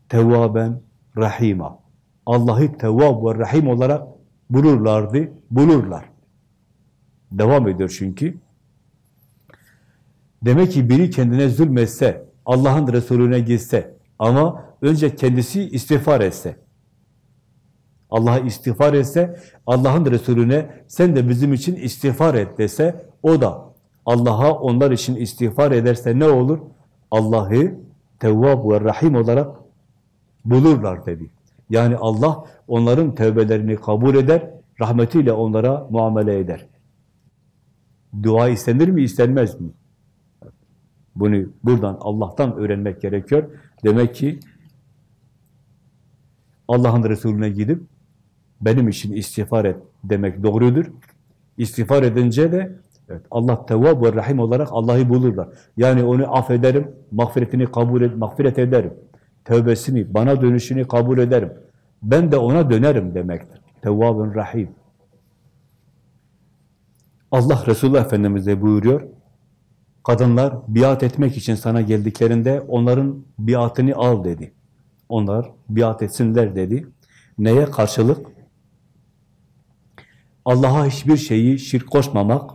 [SPEAKER 1] tevvaben rahima. Allah'ı tevvab ve rahim olarak bulurlardı, bulurlar. Devam ediyor çünkü. Demek ki biri kendine zulmetse, Allah'ın Resulüne gitse ama önce kendisi istiğfar etse, Allah'a istiğfar etse, Allah'ın Resulüne sen de bizim için istiğfar et dese, o da Allah'a onlar için istiğfar ederse ne olur? Allah'ı Tevvab ve Rahim olarak bulurlar dedi. Yani Allah onların tevbelerini kabul eder, rahmetiyle onlara muamele eder. Dua istenir mi, istenmez mi? Bunu buradan Allah'tan öğrenmek gerekiyor. Demek ki Allah'ın Resulüne gidip benim için istiğfar et demek doğrudur. İstiğfar edince de evet, Allah Tevvab ve Rahim olarak Allah'ı bulurlar. Yani onu affederim, mağfiretini kabul et, mağfiret ederim. Tevbesini, bana dönüşünü kabul ederim. Ben de ona dönerim demektir. Tevvabın Rahim. Allah Resulullah Efendimiz de buyuruyor, kadınlar biat etmek için sana geldiklerinde onların biatını al dedi. Onlar biat etsinler dedi. Neye karşılık? Allah'a hiçbir şeyi şirk koşmamak,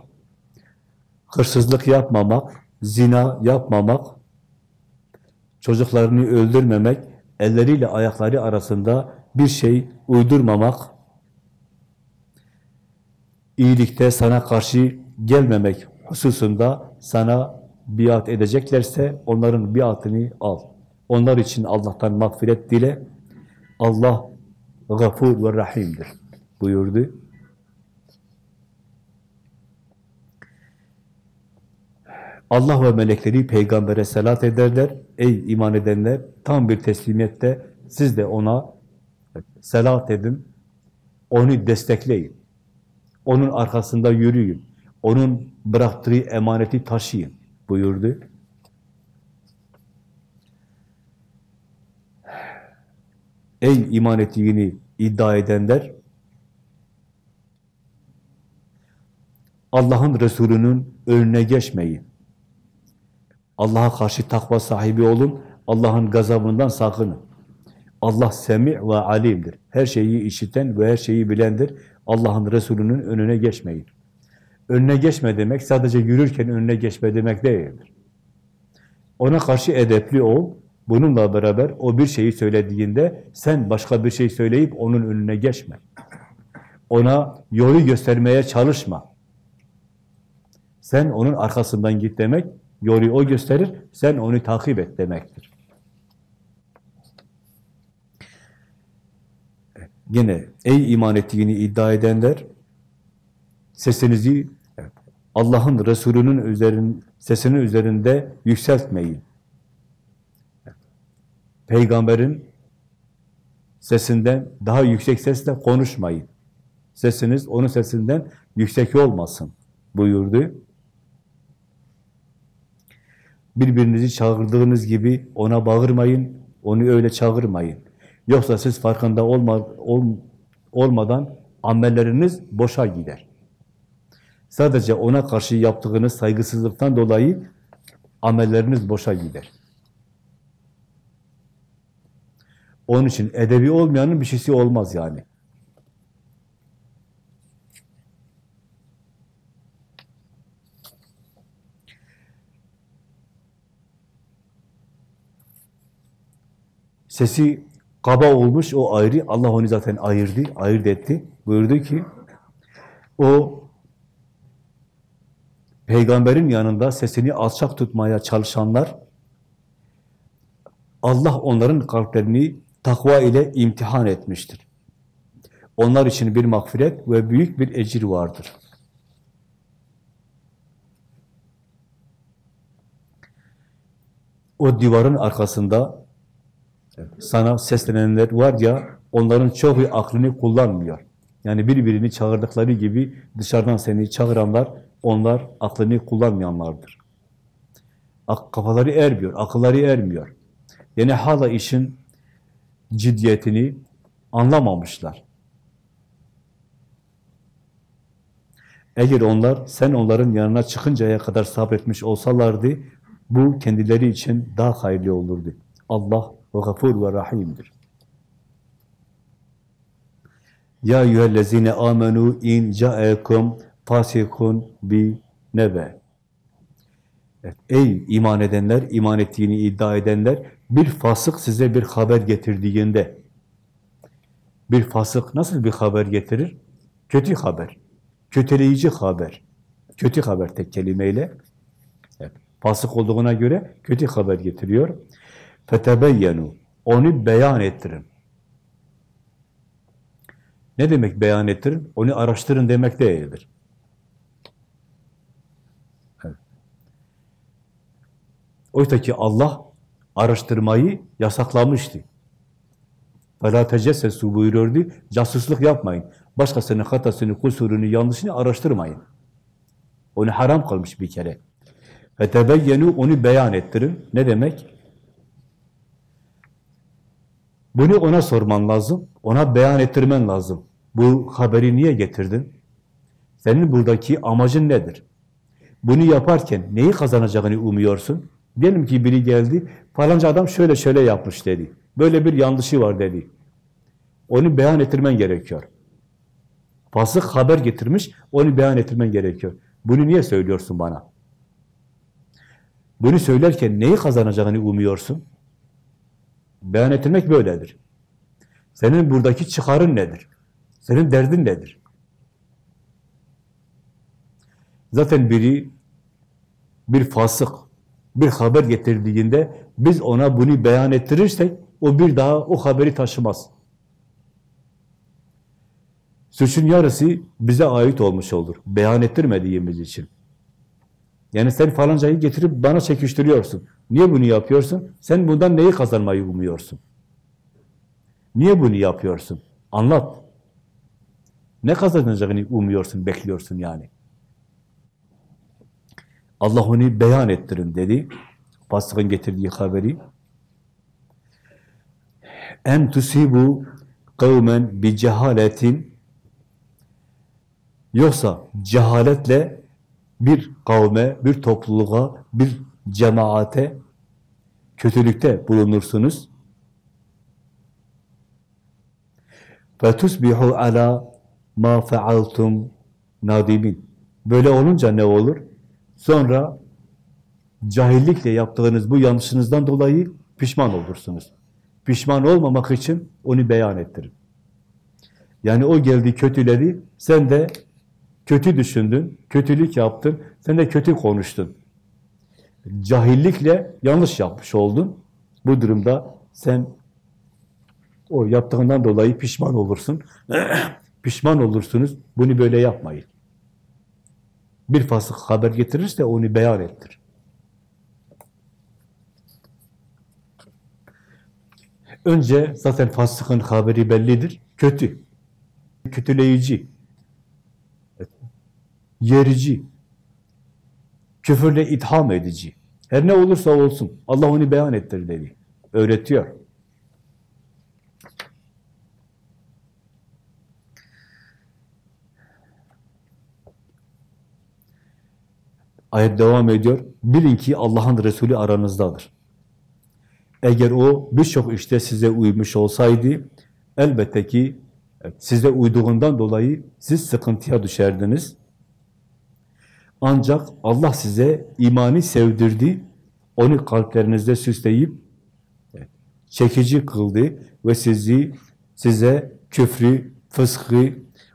[SPEAKER 1] hırsızlık yapmamak, zina yapmamak, çocuklarını öldürmemek, elleriyle ayakları arasında bir şey uydurmamak, iyilikte sana karşı gelmemek hususunda sana biat edeceklerse onların biatını al. Onlar için Allah'tan mağfiret dile. Allah gafur ve rahimdir buyurdu. Allah ve melekleri peygambere selat ederler. Ey iman edenler tam bir teslimiyette siz de ona selat edin. Onu destekleyin. Onun arkasında yürüyün. Onun bıraktığı emaneti taşıyın buyurdu. Ey iman ettiğini iddia edenler Allah'ın Resulü'nün önüne geçmeyin. Allah'a karşı takva sahibi olun. Allah'ın gazabından sakının. Allah semi ve alimdir. Her şeyi işiten ve her şeyi bilendir. Allah'ın Resulü'nün önüne geçmeyin. Önüne geçme demek sadece yürürken önüne geçme demek değildir. Ona karşı edepli ol. Bununla beraber o bir şeyi söylediğinde sen başka bir şey söyleyip onun önüne geçme. Ona yolu göstermeye çalışma. Sen onun arkasından git demek, yolu o gösterir, sen onu takip et demektir. Yine ey iman ettiğini iddia edenler sesinizi Allah'ın Resulü'nün üzerin, sesinin üzerinde yükseltmeyin. Peygamberin sesinden daha yüksek sesle konuşmayın. Sesiniz onun sesinden yüksek olmasın buyurdu. Birbirinizi çağırdığınız gibi ona bağırmayın, onu öyle çağırmayın. Yoksa siz farkında olma, ol, olmadan amelleriniz boşa gider. Sadece ona karşı yaptığınız saygısızlıktan dolayı amelleriniz boşa gider. Onun için edebi olmayanın bir şeysi olmaz yani. Sesi kaba olmuş, o ayrı. Allah onu zaten ayırdı, ayırt etti. Buyurdu ki, o peygamberin yanında sesini alçak tutmaya çalışanlar, Allah onların kalplerini takva ile imtihan etmiştir. Onlar için bir mağfiret ve büyük bir ecir vardır. O divarın arkasında sana seslenenler var ya, onların çoğu aklını kullanmıyor. Yani birbirini çağırdıkları gibi dışarıdan seni çağıranlar, onlar aklını kullanmayanlardır. Kafaları ermiyor, akılları ermiyor. Yani hala işin ciddiyetini anlamamışlar. Eğer onlar, sen onların yanına çıkıncaya kadar sabretmiş olsalardı, Bu kendileri için daha hayırlı olurdu. Allah gafur ve rahimdir. Ya eyyühellezine amenu in ca'ekum fasikun bi nebe. Evet, ey iman edenler, iman ettiğini iddia edenler, bir fasık size bir haber getirdiğinde, bir fasık nasıl bir haber getirir? Kötü haber, kötüleyici haber, kötü haber tek kelimeyle. Evet, fasık olduğuna göre kötü haber getiriyor فَتَبَيَّنُوا Onu beyan ettirin. Ne demek beyan ettirin? Onu araştırın demek değildir. Evet. Oysa ki Allah araştırmayı yasaklamıştı. فَلَا تَجَسَّسُوا buyuruyordu. Casusluk yapmayın. Başkasının hatasını, kusurunu, yanlışını araştırmayın. Onu haram kılmış bir kere. فَتَبَيَّنُوا Onu beyan ettirin. Ne demek? Bunu ona sorman lazım, ona beyan ettirmen lazım. Bu haberi niye getirdin? Senin buradaki amacın nedir? Bunu yaparken neyi kazanacağını umuyorsun? Diyelim ki biri geldi, falanca adam şöyle şöyle yapmış dedi. Böyle bir yanlışı var dedi. Onu beyan ettirmen gerekiyor. Fasık haber getirmiş, onu beyan ettirmen gerekiyor. Bunu niye söylüyorsun bana? Bunu söylerken neyi kazanacağını umuyorsun? Beyan ettirmek böyledir. Senin buradaki çıkarın nedir? Senin derdin nedir? Zaten biri bir fasık, bir haber getirdiğinde biz ona bunu beyan ettirirsek o bir daha o haberi taşımaz. Suçun yarısı bize ait olmuş olur. Beyan ettirmediğimiz için. Yani sen falancayı getirip bana çekiştiriyorsun. Niye bunu yapıyorsun? Sen bundan neyi kazanmayı umuyorsun? Niye bunu yapıyorsun? Anlat. Ne kazanacağını umuyorsun, bekliyorsun yani. Allah onu beyan ettirin dedi. Fasıkın getirdiği haberi. En tusibu kavmen bi cehaletin yoksa cehaletle bir kavme, bir topluluğa, bir cemaate kötülükte bulunursunuz. Ve tusbihu ala ma fealtum nadimin. Böyle olunca ne olur? Sonra cahillikle yaptığınız bu yanlışınızdan dolayı pişman olursunuz. Pişman olmamak için onu beyan ettirin. Yani o geldi kötüleri, sen de kötü düşündün, kötülük yaptın, sen de kötü konuştun. Cahillikle yanlış yapmış oldun. Bu durumda sen o yaptığından dolayı pişman olursun. pişman olursunuz. Bunu böyle yapmayın. Bir fasık haber getirirse onu beyan ettir. Önce zaten fasıkın haberi bellidir. Kötü. Kötüleyici. Yerici. Küfürle itham edici. Her ne olursa olsun. Allah onu beyan ettir dedi. Öğretiyor. Ayet devam ediyor. Bilin ki Allah'ın Resulü aranızdadır. Eğer o birçok işte size uymuş olsaydı, elbette ki size uyduğundan dolayı siz sıkıntıya düşerdiniz. Ancak Allah size imanı sevdirdi, onu kalplerinizde süsleyip çekici kıldı ve sizi size küfrü, fıskı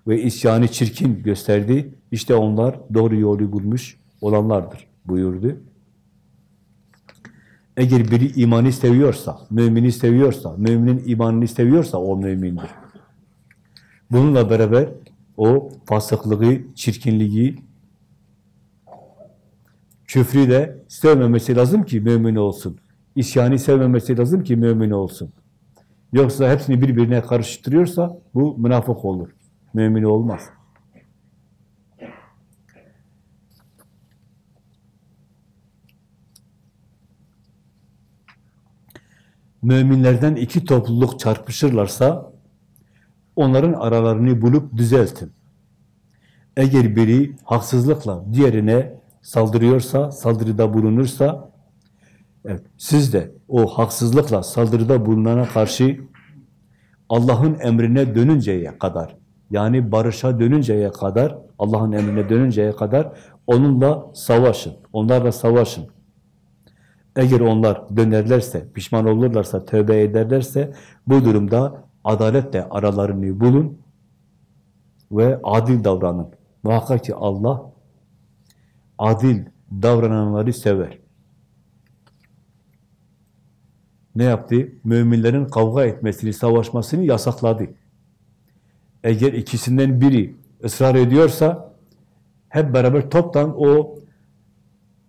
[SPEAKER 1] ve isyanı çirkin gösterdi. İşte onlar doğru yolu bulmuş olanlardır buyurdu. Eğer biri imanı seviyorsa, mümini seviyorsa, müminin imanını seviyorsa o mümindir. Bununla beraber o fasıklığı, çirkinliği, küfrü de sevmemesi lazım ki mümin olsun. İsyanı sevmemesi lazım ki mümin olsun. Yoksa hepsini birbirine karıştırıyorsa bu münafık olur. Mümin olmaz. müminlerden iki topluluk çarpışırlarsa onların aralarını bulup düzeltin. Eğer biri haksızlıkla diğerine saldırıyorsa, saldırıda bulunursa Evet, siz de o haksızlıkla saldırıda bulunana karşı Allah'ın emrine dönünceye kadar, yani barışa dönünceye kadar, Allah'ın emrine dönünceye kadar onunla savaşın, onlarla savaşın. Eğer onlar dönerlerse, pişman olurlarsa, tövbe ederlerse, bu durumda adaletle aralarını bulun ve adil davranın. Muhakkak ki Allah adil davrananları sever. Ne yaptı? Müminlerin kavga etmesini, savaşmasını yasakladı. Eğer ikisinden biri ısrar ediyorsa hep beraber toptan o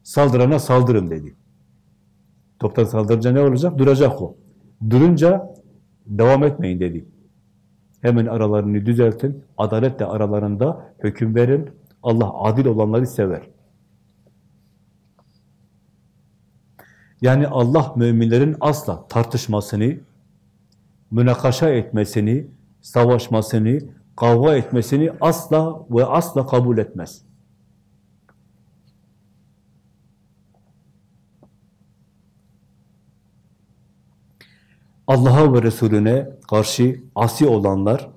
[SPEAKER 1] saldırana saldırın dedi. Toptan saldırınca ne olacak? Duracak o. Durunca devam etmeyin dedi. Hemen aralarını düzeltin, adaletle aralarında hüküm verin. Allah adil olanları sever. Yani Allah müminlerin asla tartışmasını, münakaşa etmesini, savaşmasını, kavga etmesini asla ve asla kabul etmez. Allah'a ve Resulüne karşı asi olanlar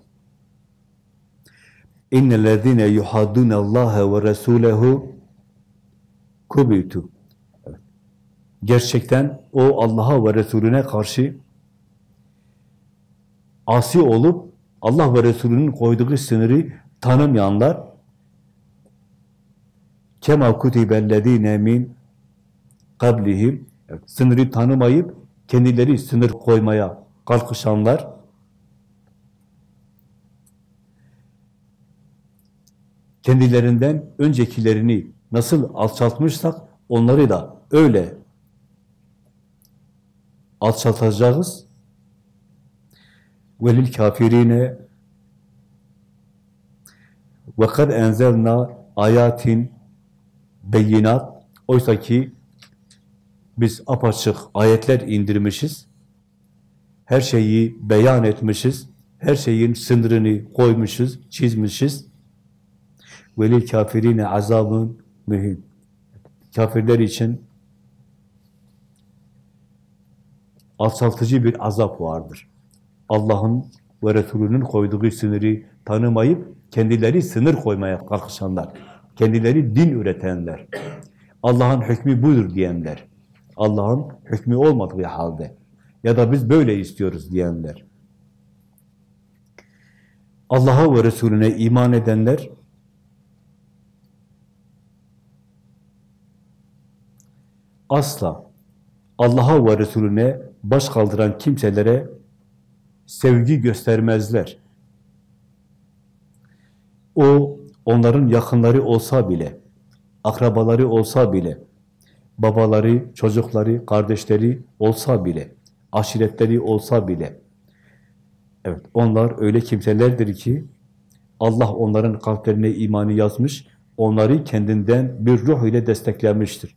[SPEAKER 1] innellezine yuhaddunallâhe ve resûlehu kubitu gerçekten o Allah'a ve Resulüne karşı asi olup Allah ve Resulünün koyduğu sınırı tanımayanlar kema kutibellezine min kablihim sınırı tanımayıp kendileri sınır koymaya kalkışanlar kendilerinden öncekilerini nasıl alçaltmışsak onları da öyle alçaltacağız. Velil kafirine ve kad enzelna ayatin beyinat oysa ki biz apaçık ayetler indirmişiz. Her şeyi beyan etmişiz. Her şeyin sınırını koymuşuz, çizmişiz. Velil kafirine azabın mühim. Kafirler için alçaltıcı bir azap vardır. Allah'ın ve Resulünün koyduğu sınırı tanımayıp kendileri sınır koymaya kalkışanlar, kendileri din üretenler, Allah'ın hükmü budur diyenler, Allah'ın hükmü olmadığı halde ya da biz böyle istiyoruz diyenler. Allah'a ve Resulüne iman edenler asla Allah'a ve Resulüne baş kaldıran kimselere sevgi göstermezler. O, onların yakınları olsa bile, akrabaları olsa bile, babaları, çocukları, kardeşleri olsa bile, aşiretleri olsa bile, evet onlar öyle kimselerdir ki, Allah onların kalplerine imanı yazmış, onları kendinden bir ruh ile desteklemiştir.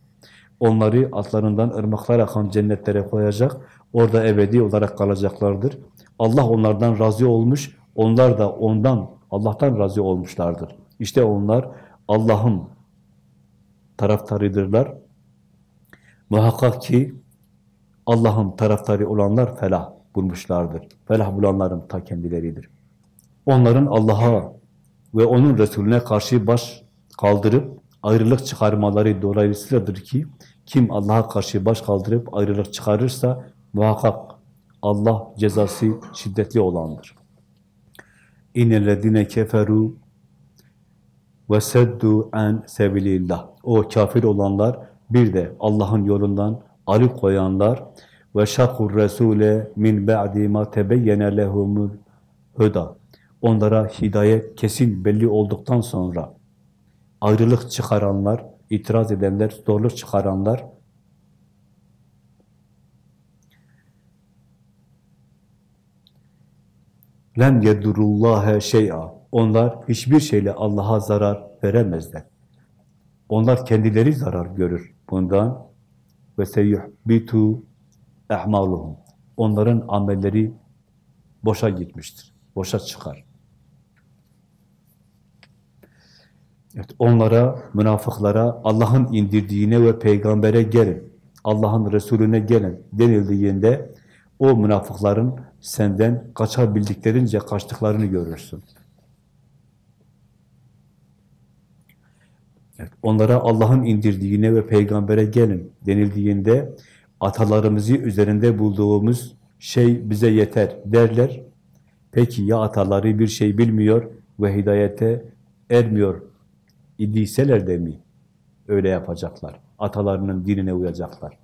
[SPEAKER 1] Onları altlarından ırmaklar akan cennetlere koyacak, orada ebedi olarak kalacaklardır. Allah onlardan razı olmuş, onlar da ondan, Allah'tan razı olmuşlardır. İşte onlar Allah'ın taraftarıdırlar. Muhakkak ki Allah'ın taraftarı olanlar felah bulmuşlardır. Felah bulanların ta kendileridir. Onların Allah'a ve onun Resulüne karşı baş kaldırıp ayrılık çıkarmaları dolayısıyladır ki kim Allah'a karşı baş kaldırıp ayrılık çıkarırsa muhakkak Allah cezası şiddetli olandır. İnnellezine keferu ve seddu an sebilillah. O kafir olanlar bir de Allah'ın yolundan alıkoyanlar ve şakur resule min ba'di ma tebeyyene lehumul huda. Onlara hidayet kesin belli olduktan sonra ayrılık çıkaranlar, itiraz edenler, zorluk çıkaranlar, lem yedurullâhe şey'a. Onlar hiçbir şeyle Allah'a zarar veremezler. Onlar kendileri zarar görür bundan. Ve seyuhbitu ehmaluhum. Onların amelleri boşa gitmiştir. Boşa çıkar. Evet, onlara, münafıklara Allah'ın indirdiğine ve peygambere gelin. Allah'ın Resulüne gelin denildiğinde o münafıkların senden kaçabildiklerince kaçtıklarını görürsün. Evet, onlara Allah'ın indirdiğine ve peygambere gelin denildiğinde atalarımızı üzerinde bulduğumuz şey bize yeter derler. Peki ya ataları bir şey bilmiyor ve hidayete ermiyor idiyseler de mi öyle yapacaklar? Atalarının dinine uyacaklar.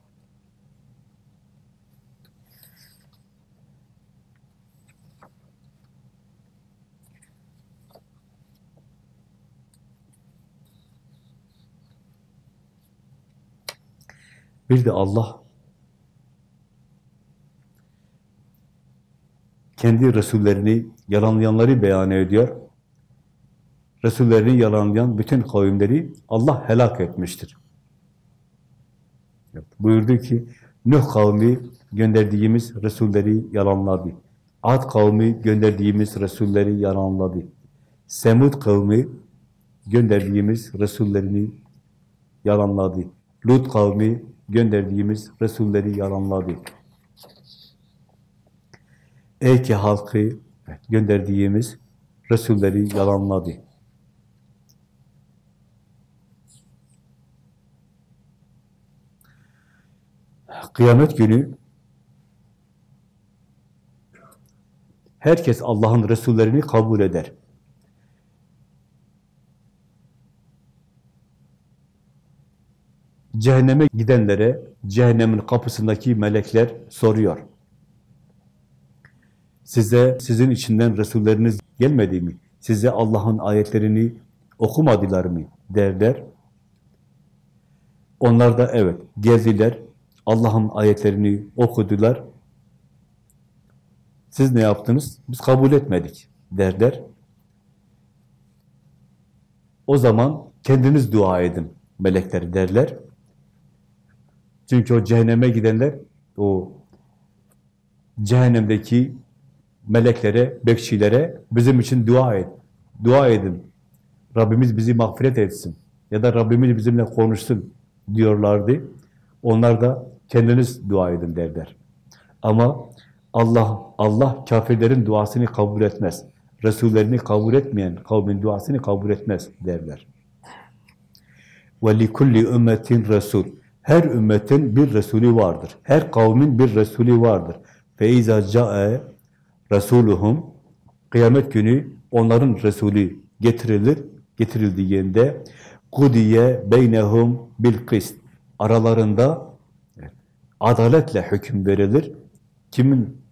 [SPEAKER 1] Bir de Allah kendi Resullerini yalanlayanları beyan ediyor. Resullerini yalanlayan bütün kavimleri Allah helak etmiştir. Buyurdu ki, Nuh kavmi gönderdiğimiz Resulleri yalanladı. Ad kavmi gönderdiğimiz Resulleri yalanladı. Semud kavmi gönderdiğimiz Resullerini yalanladı. Lut kavmi gönderdiğimiz Resulleri yalanladı. Eyke halkı gönderdiğimiz Resulleri yalanladı. Kıyamet günü herkes Allah'ın Resullerini kabul eder. Cehenneme gidenlere cehennemin kapısındaki melekler soruyor. Size sizin içinden Resulleriniz gelmedi mi? Size Allah'ın ayetlerini okumadılar mı? derler. Onlar da evet geldiler. Allah'ın ayetlerini okudular. Siz ne yaptınız? Biz kabul etmedik derler. O zaman kendiniz dua edin melekler derler. Çünkü o cehenneme gidenler o cehennemdeki meleklere, bekçilere bizim için dua et. Dua edin. Rabbimiz bizi mağfiret etsin. Ya da Rabbimiz bizimle konuşsun diyorlardı. Onlar da kendiniz dua edin derler. Ama Allah Allah kafirlerin duasını kabul etmez. Resullerini kabul etmeyen kavmin duasını kabul etmez derler. Ve kulli ümmetin resul. Her ümmetin bir Resulü vardır. Her kavmin bir Resulü vardır. Feiza ca'e Resuluhum kıyamet günü onların Resulü getirilir. Getirildiğinde kudiye beynehum bil kist. Aralarında adaletle hüküm verilir. Kimin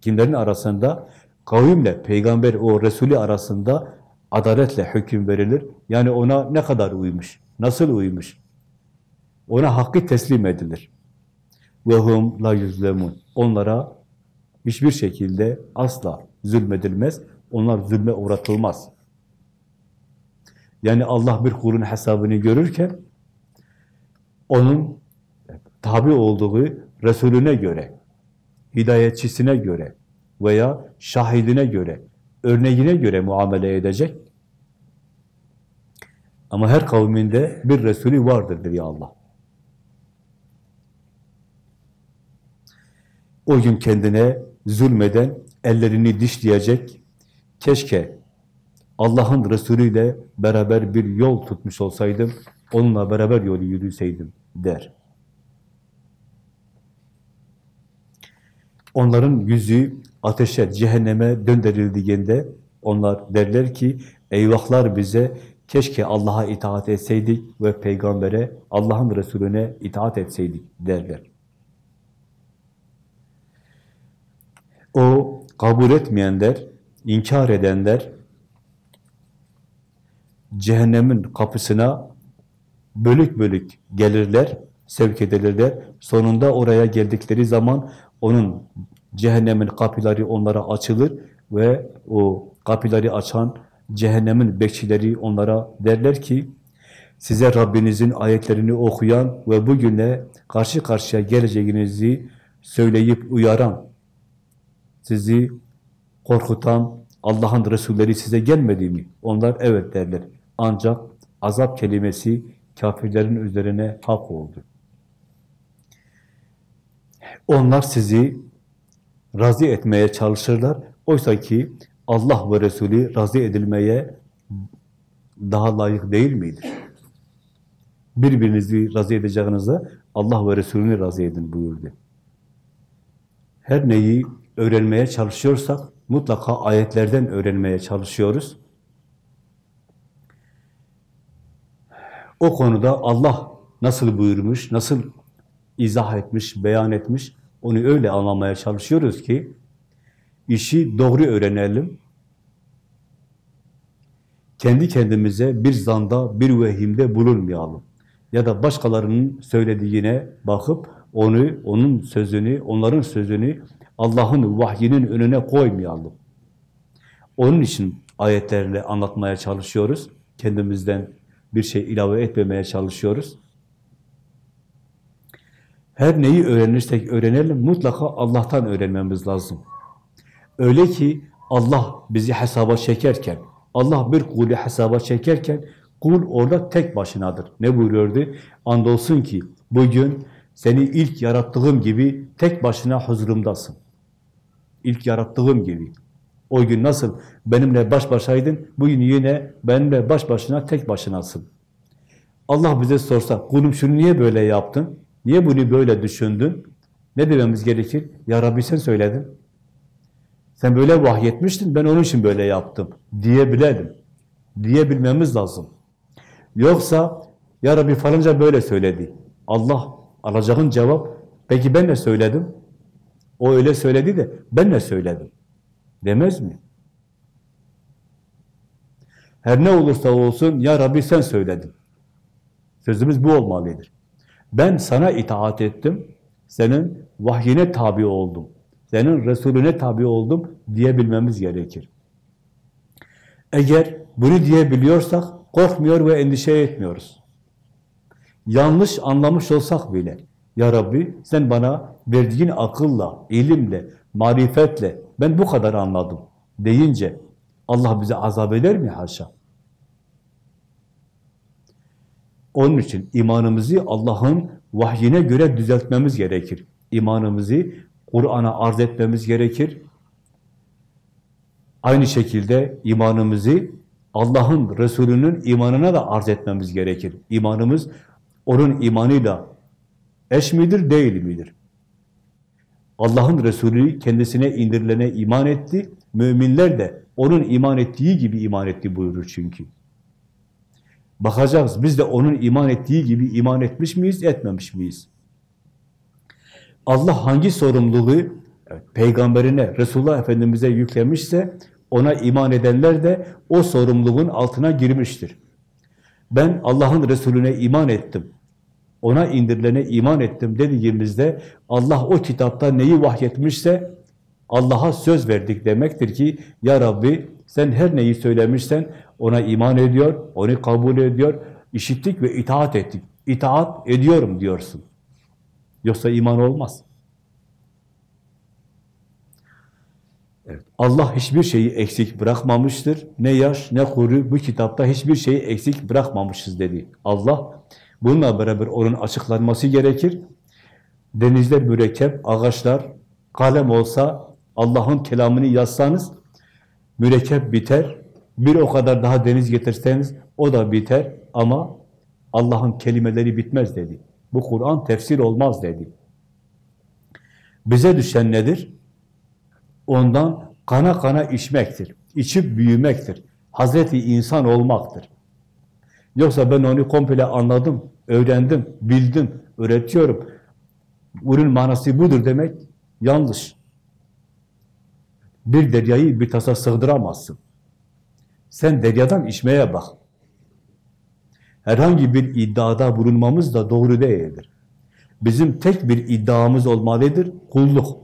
[SPEAKER 1] kimlerin arasında kavimle peygamber o Resulü arasında adaletle hüküm verilir. Yani ona ne kadar uymuş, nasıl uymuş? Ona hakkı teslim edilir. Ve hum la yuzlemun. Onlara hiçbir şekilde asla zulmedilmez. Onlar zulme uğratılmaz. Yani Allah bir kulun hesabını görürken onun tabi olduğu Resulüne göre, hidayetçisine göre veya şahidine göre, örneğine göre muamele edecek. Ama her kavminde bir Resulü vardır diyor Allah. O gün kendine zulmeden, ellerini dişleyecek, keşke Allah'ın Resulüyle beraber bir yol tutmuş olsaydım, onunla beraber yolu yürüseydim der. Onların yüzü ateşe, cehenneme döndürüldüğünde onlar derler ki, eyvahlar bize, keşke Allah'a itaat etseydik ve peygambere, Allah'ın Resulüne itaat etseydik derler. O kabul etmeyenler, inkar edenler, cehennemin kapısına bölük bölük gelirler, sevk edilirler. Sonunda oraya geldikleri zaman onun cehennemin kapıları onlara açılır ve o kapıları açan cehennemin bekçileri onlara derler ki size Rabbinizin ayetlerini okuyan ve bugüne karşı karşıya geleceğinizi söyleyip uyaran, sizi korkutan Allah'ın Resulleri size gelmedi mi? Onlar evet derler. Ancak azap kelimesi kafirlerin üzerine hak oldu. Onlar sizi razı etmeye çalışırlar. Oysa ki Allah ve Resulü razı edilmeye daha layık değil midir? Birbirinizi razı edeceğinize Allah ve Resulünü razı edin buyurdu. Her neyi öğrenmeye çalışıyorsak mutlaka ayetlerden öğrenmeye çalışıyoruz. O konuda Allah nasıl buyurmuş, nasıl izah etmiş, beyan etmiş, onu öyle anlamaya çalışıyoruz ki işi doğru öğrenelim. Kendi kendimize bir zanda, bir vehimde bulunmayalım. Ya da başkalarının söylediğine bakıp onu, onun sözünü, onların sözünü Allah'ın vahyinin önüne koymayalım. Onun için ayetlerle anlatmaya çalışıyoruz. Kendimizden bir şey ilave etmemeye çalışıyoruz. Her neyi öğrenirsek öğrenelim, mutlaka Allah'tan öğrenmemiz lazım. Öyle ki Allah bizi hesaba çekerken, Allah bir kulü hesaba çekerken, kul orada tek başınadır. Ne buyuruyordu? Andolsun ki bugün seni ilk yarattığım gibi tek başına huzurumdasın. İlk yarattığım gibi. O gün nasıl benimle baş başaydın, bugün yine benimle baş başına tek başınasın. Allah bize sorsa, kulum şunu niye böyle yaptın? Niye bunu böyle düşündün? Ne dememiz gerekir? Ya Rabbi sen söyledin. Sen böyle vahyetmiştin, ben onun için böyle yaptım diyebilelim. Diyebilmemiz lazım. Yoksa, Ya Rabbi falanca böyle söyledi. Allah alacağın cevap, peki ben ne söyledim? O öyle söyledi de ben ne söyledim? Demez mi? Her ne olursa olsun, Ya Rabbi sen söyledin. Sözümüz bu olmalıdır. Ben sana itaat ettim, senin vahyine tabi oldum, senin Resulüne tabi oldum diyebilmemiz gerekir. Eğer bunu diyebiliyorsak korkmuyor ve endişe etmiyoruz. Yanlış anlamış olsak bile, Ya Rabbi sen bana verdiğin akılla, ilimle, marifetle ben bu kadar anladım deyince Allah bize azap eder mi haşa? Onun için imanımızı Allah'ın vahyine göre düzeltmemiz gerekir. İmanımızı Kur'an'a arz etmemiz gerekir. Aynı şekilde imanımızı Allah'ın Resulü'nün imanına da arz etmemiz gerekir. İmanımız onun imanıyla eş midir, değil midir? Allah'ın Resulü kendisine indirilene iman etti, müminler de onun iman ettiği gibi iman etti buyurur çünkü. Bakacağız, biz de onun iman ettiği gibi iman etmiş miyiz, etmemiş miyiz? Allah hangi sorumluluğu evet, peygamberine, Resulullah Efendimiz'e yüklemişse, ona iman edenler de o sorumluluğun altına girmiştir. Ben Allah'ın Resulüne iman ettim, ona indirilene iman ettim dediğimizde, Allah o kitapta neyi vahyetmişse, Allah'a söz verdik demektir ki, Ya Rabbi sen her neyi söylemişsen ona iman ediyor, onu kabul ediyor, işittik ve itaat ettik. İtaat ediyorum diyorsun. Yoksa iman olmaz. Evet, Allah hiçbir şeyi eksik bırakmamıştır. Ne yaş ne kuru bu kitapta hiçbir şeyi eksik bırakmamışız dedi. Allah bununla beraber onun açıklanması gerekir. Denizler mürekkep, ağaçlar, kalem olsa Allah'ın kelamını yazsanız mürekkep biter. Bir o kadar daha deniz getirseniz o da biter ama Allah'ın kelimeleri bitmez dedi. Bu Kur'an tefsir olmaz dedi. Bize düşen nedir? Ondan kana kana içmektir. İçip büyümektir. Hazreti insan olmaktır. Yoksa ben onu komple anladım, öğrendim, bildim, öğretiyorum. Bunun manası budur demek yanlış. Bir deryayı bir tasa sığdıramazsın. Sen deryadan içmeye bak. Herhangi bir iddiada bulunmamız da doğru değildir. Bizim tek bir iddiamız olmalıdır, kulluk.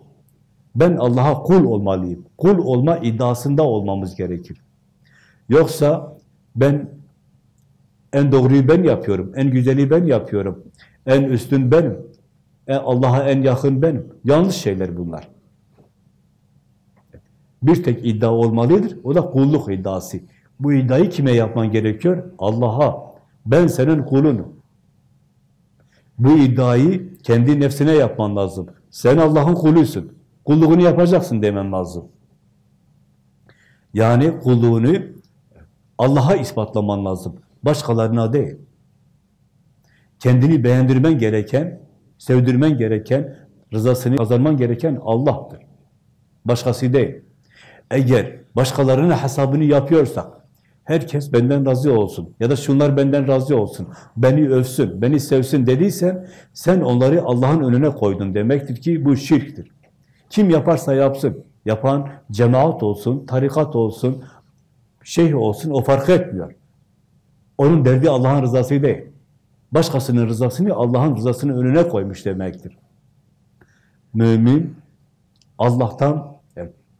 [SPEAKER 1] Ben Allah'a kul olmalıyım. Kul olma iddiasında olmamız gerekir. Yoksa ben en doğruyu ben yapıyorum, en güzeli ben yapıyorum, en üstün benim, Allah'a en yakın benim. Yanlış şeyler bunlar. Bir tek iddia olmalıdır, o da kulluk iddiası. Bu iddiayı kime yapman gerekiyor? Allah'a. Ben senin kulunum. Bu iddiayı kendi nefsine yapman lazım. Sen Allah'ın kulusun. Kulluğunu yapacaksın demen lazım. Yani kulluğunu Allah'a ispatlaman lazım. Başkalarına değil. Kendini beğendirmen gereken, sevdirmen gereken, rızasını kazanman gereken Allah'tır. Başkası değil. Eğer başkalarının hesabını yapıyorsak, herkes benden razı olsun ya da şunlar benden razı olsun, beni övsün, beni sevsin dediysen, sen onları Allah'ın önüne koydun demektir ki bu şirktir. Kim yaparsa yapsın, yapan cemaat olsun, tarikat olsun, şeyh olsun, o fark etmiyor. Onun derdi Allah'ın rızası değil. Başkasının rızasını Allah'ın rızasının önüne koymuş demektir. Mümin Allah'tan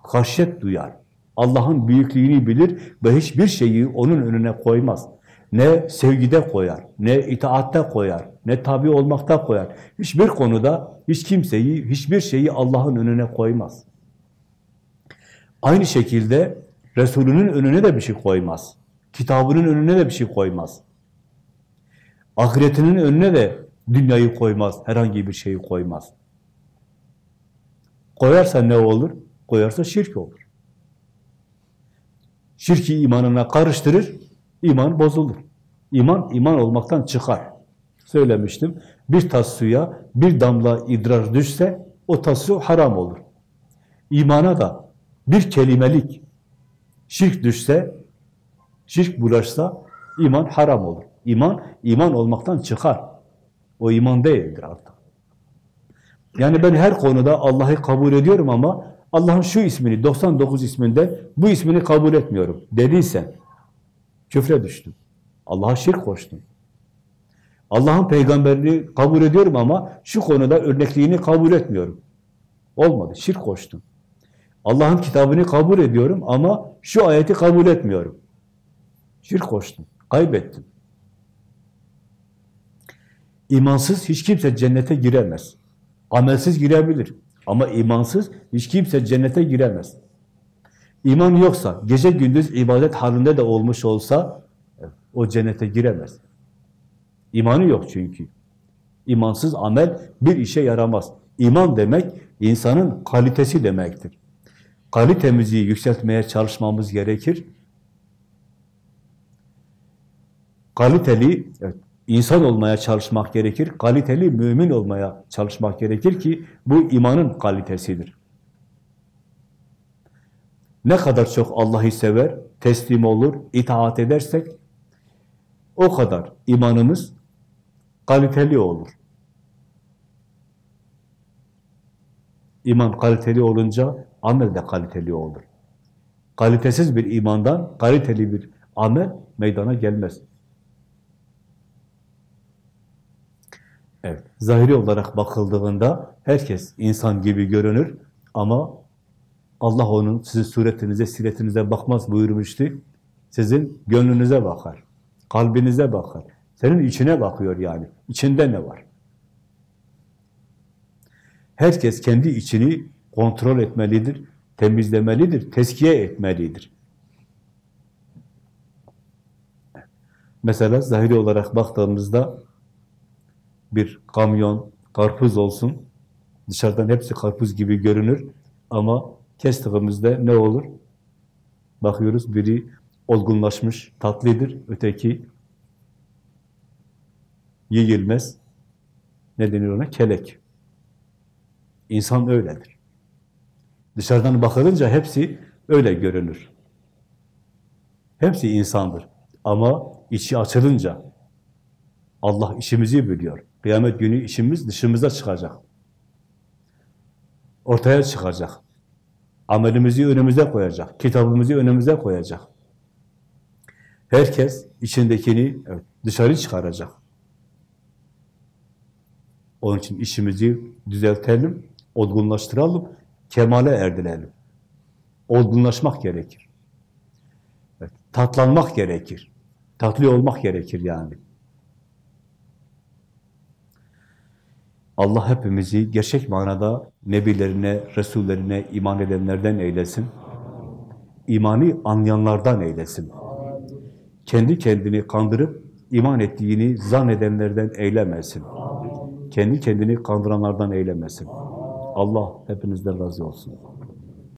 [SPEAKER 1] haşyet duyar. Allah'ın büyüklüğünü bilir ve hiçbir şeyi onun önüne koymaz. Ne sevgide koyar, ne itaatte koyar, ne tabi olmakta koyar. Hiçbir konuda hiç kimseyi, hiçbir şeyi Allah'ın önüne koymaz. Aynı şekilde Resulünün önüne de bir şey koymaz. Kitabının önüne de bir şey koymaz. Ahiretinin önüne de dünyayı koymaz, herhangi bir şeyi koymaz. Koyarsa ne olur? Koyarsa şirk olur. Şirki imanına karıştırır, iman bozulur. İman, iman olmaktan çıkar. Söylemiştim, bir tas suya bir damla idrar düşse, o tas su haram olur. İmana da bir kelimelik şirk düşse, şirk bulaşsa, iman haram olur. İman, iman olmaktan çıkar. O iman değildir artık. Yani ben her konuda Allah'ı kabul ediyorum ama Allah'ın şu ismini, 99 isminden bu ismini kabul etmiyorum dediysen küfre düştün. Allah'a şirk koştun. Allah'ın peygamberini kabul ediyorum ama şu konuda örnekliğini kabul etmiyorum. Olmadı, şirk koştun. Allah'ın kitabını kabul ediyorum ama şu ayeti kabul etmiyorum. Şirk koştun, kaybettin. İmansız hiç kimse cennete giremez. Amelsiz girebilir. Ama imansız hiç kimse cennete giremez. İman yoksa, gece gündüz ibadet halinde de olmuş olsa, o cennete giremez. İmanı yok çünkü. İmansız amel bir işe yaramaz. İman demek, insanın kalitesi demektir. Kalitemizi yükseltmeye çalışmamız gerekir. Kaliteli, evet, insan olmaya çalışmak gerekir, kaliteli mümin olmaya çalışmak gerekir ki bu imanın kalitesidir. Ne kadar çok Allah'ı sever, teslim olur, itaat edersek o kadar imanımız kaliteli olur. İman kaliteli olunca amel de kaliteli olur. Kalitesiz bir imandan kaliteli bir amel meydana gelmez. Evet, zahiri olarak bakıldığında herkes insan gibi görünür ama Allah onun sizin suretinize, siretinize bakmaz buyurmuştu. Sizin gönlünüze bakar, kalbinize bakar. Senin içine bakıyor yani. İçinde ne var? Herkes kendi içini kontrol etmelidir, temizlemelidir, teskiye etmelidir. Mesela zahiri olarak baktığımızda bir kamyon, karpuz olsun. Dışarıdan hepsi karpuz gibi görünür ama kestiğimizde ne olur? Bakıyoruz biri olgunlaşmış, tatlıdır, öteki yiyilmez. Ne denir ona? Kelek. İnsan öyledir. Dışarıdan bakılınca hepsi öyle görünür. Hepsi insandır. Ama içi açılınca Allah işimizi biliyor. Kıyamet günü işimiz dışımıza çıkacak. Ortaya çıkacak. Amelimizi önümüze koyacak. Kitabımızı önümüze koyacak. Herkes içindekini dışarı çıkaracak. Onun için işimizi düzeltelim, olgunlaştıralım, kemale erdirelim. Olgunlaşmak gerekir. Tatlanmak gerekir. Tatlı olmak gerekir yani. Allah hepimizi gerçek manada nebilerine, resullerine iman edenlerden eylesin. İmanı anlayanlardan eylesin. Kendi kendini kandırıp iman ettiğini zannedenlerden eylemesin. kendi kendini kandıranlardan eylemesin. Allah hepinizden razı olsun.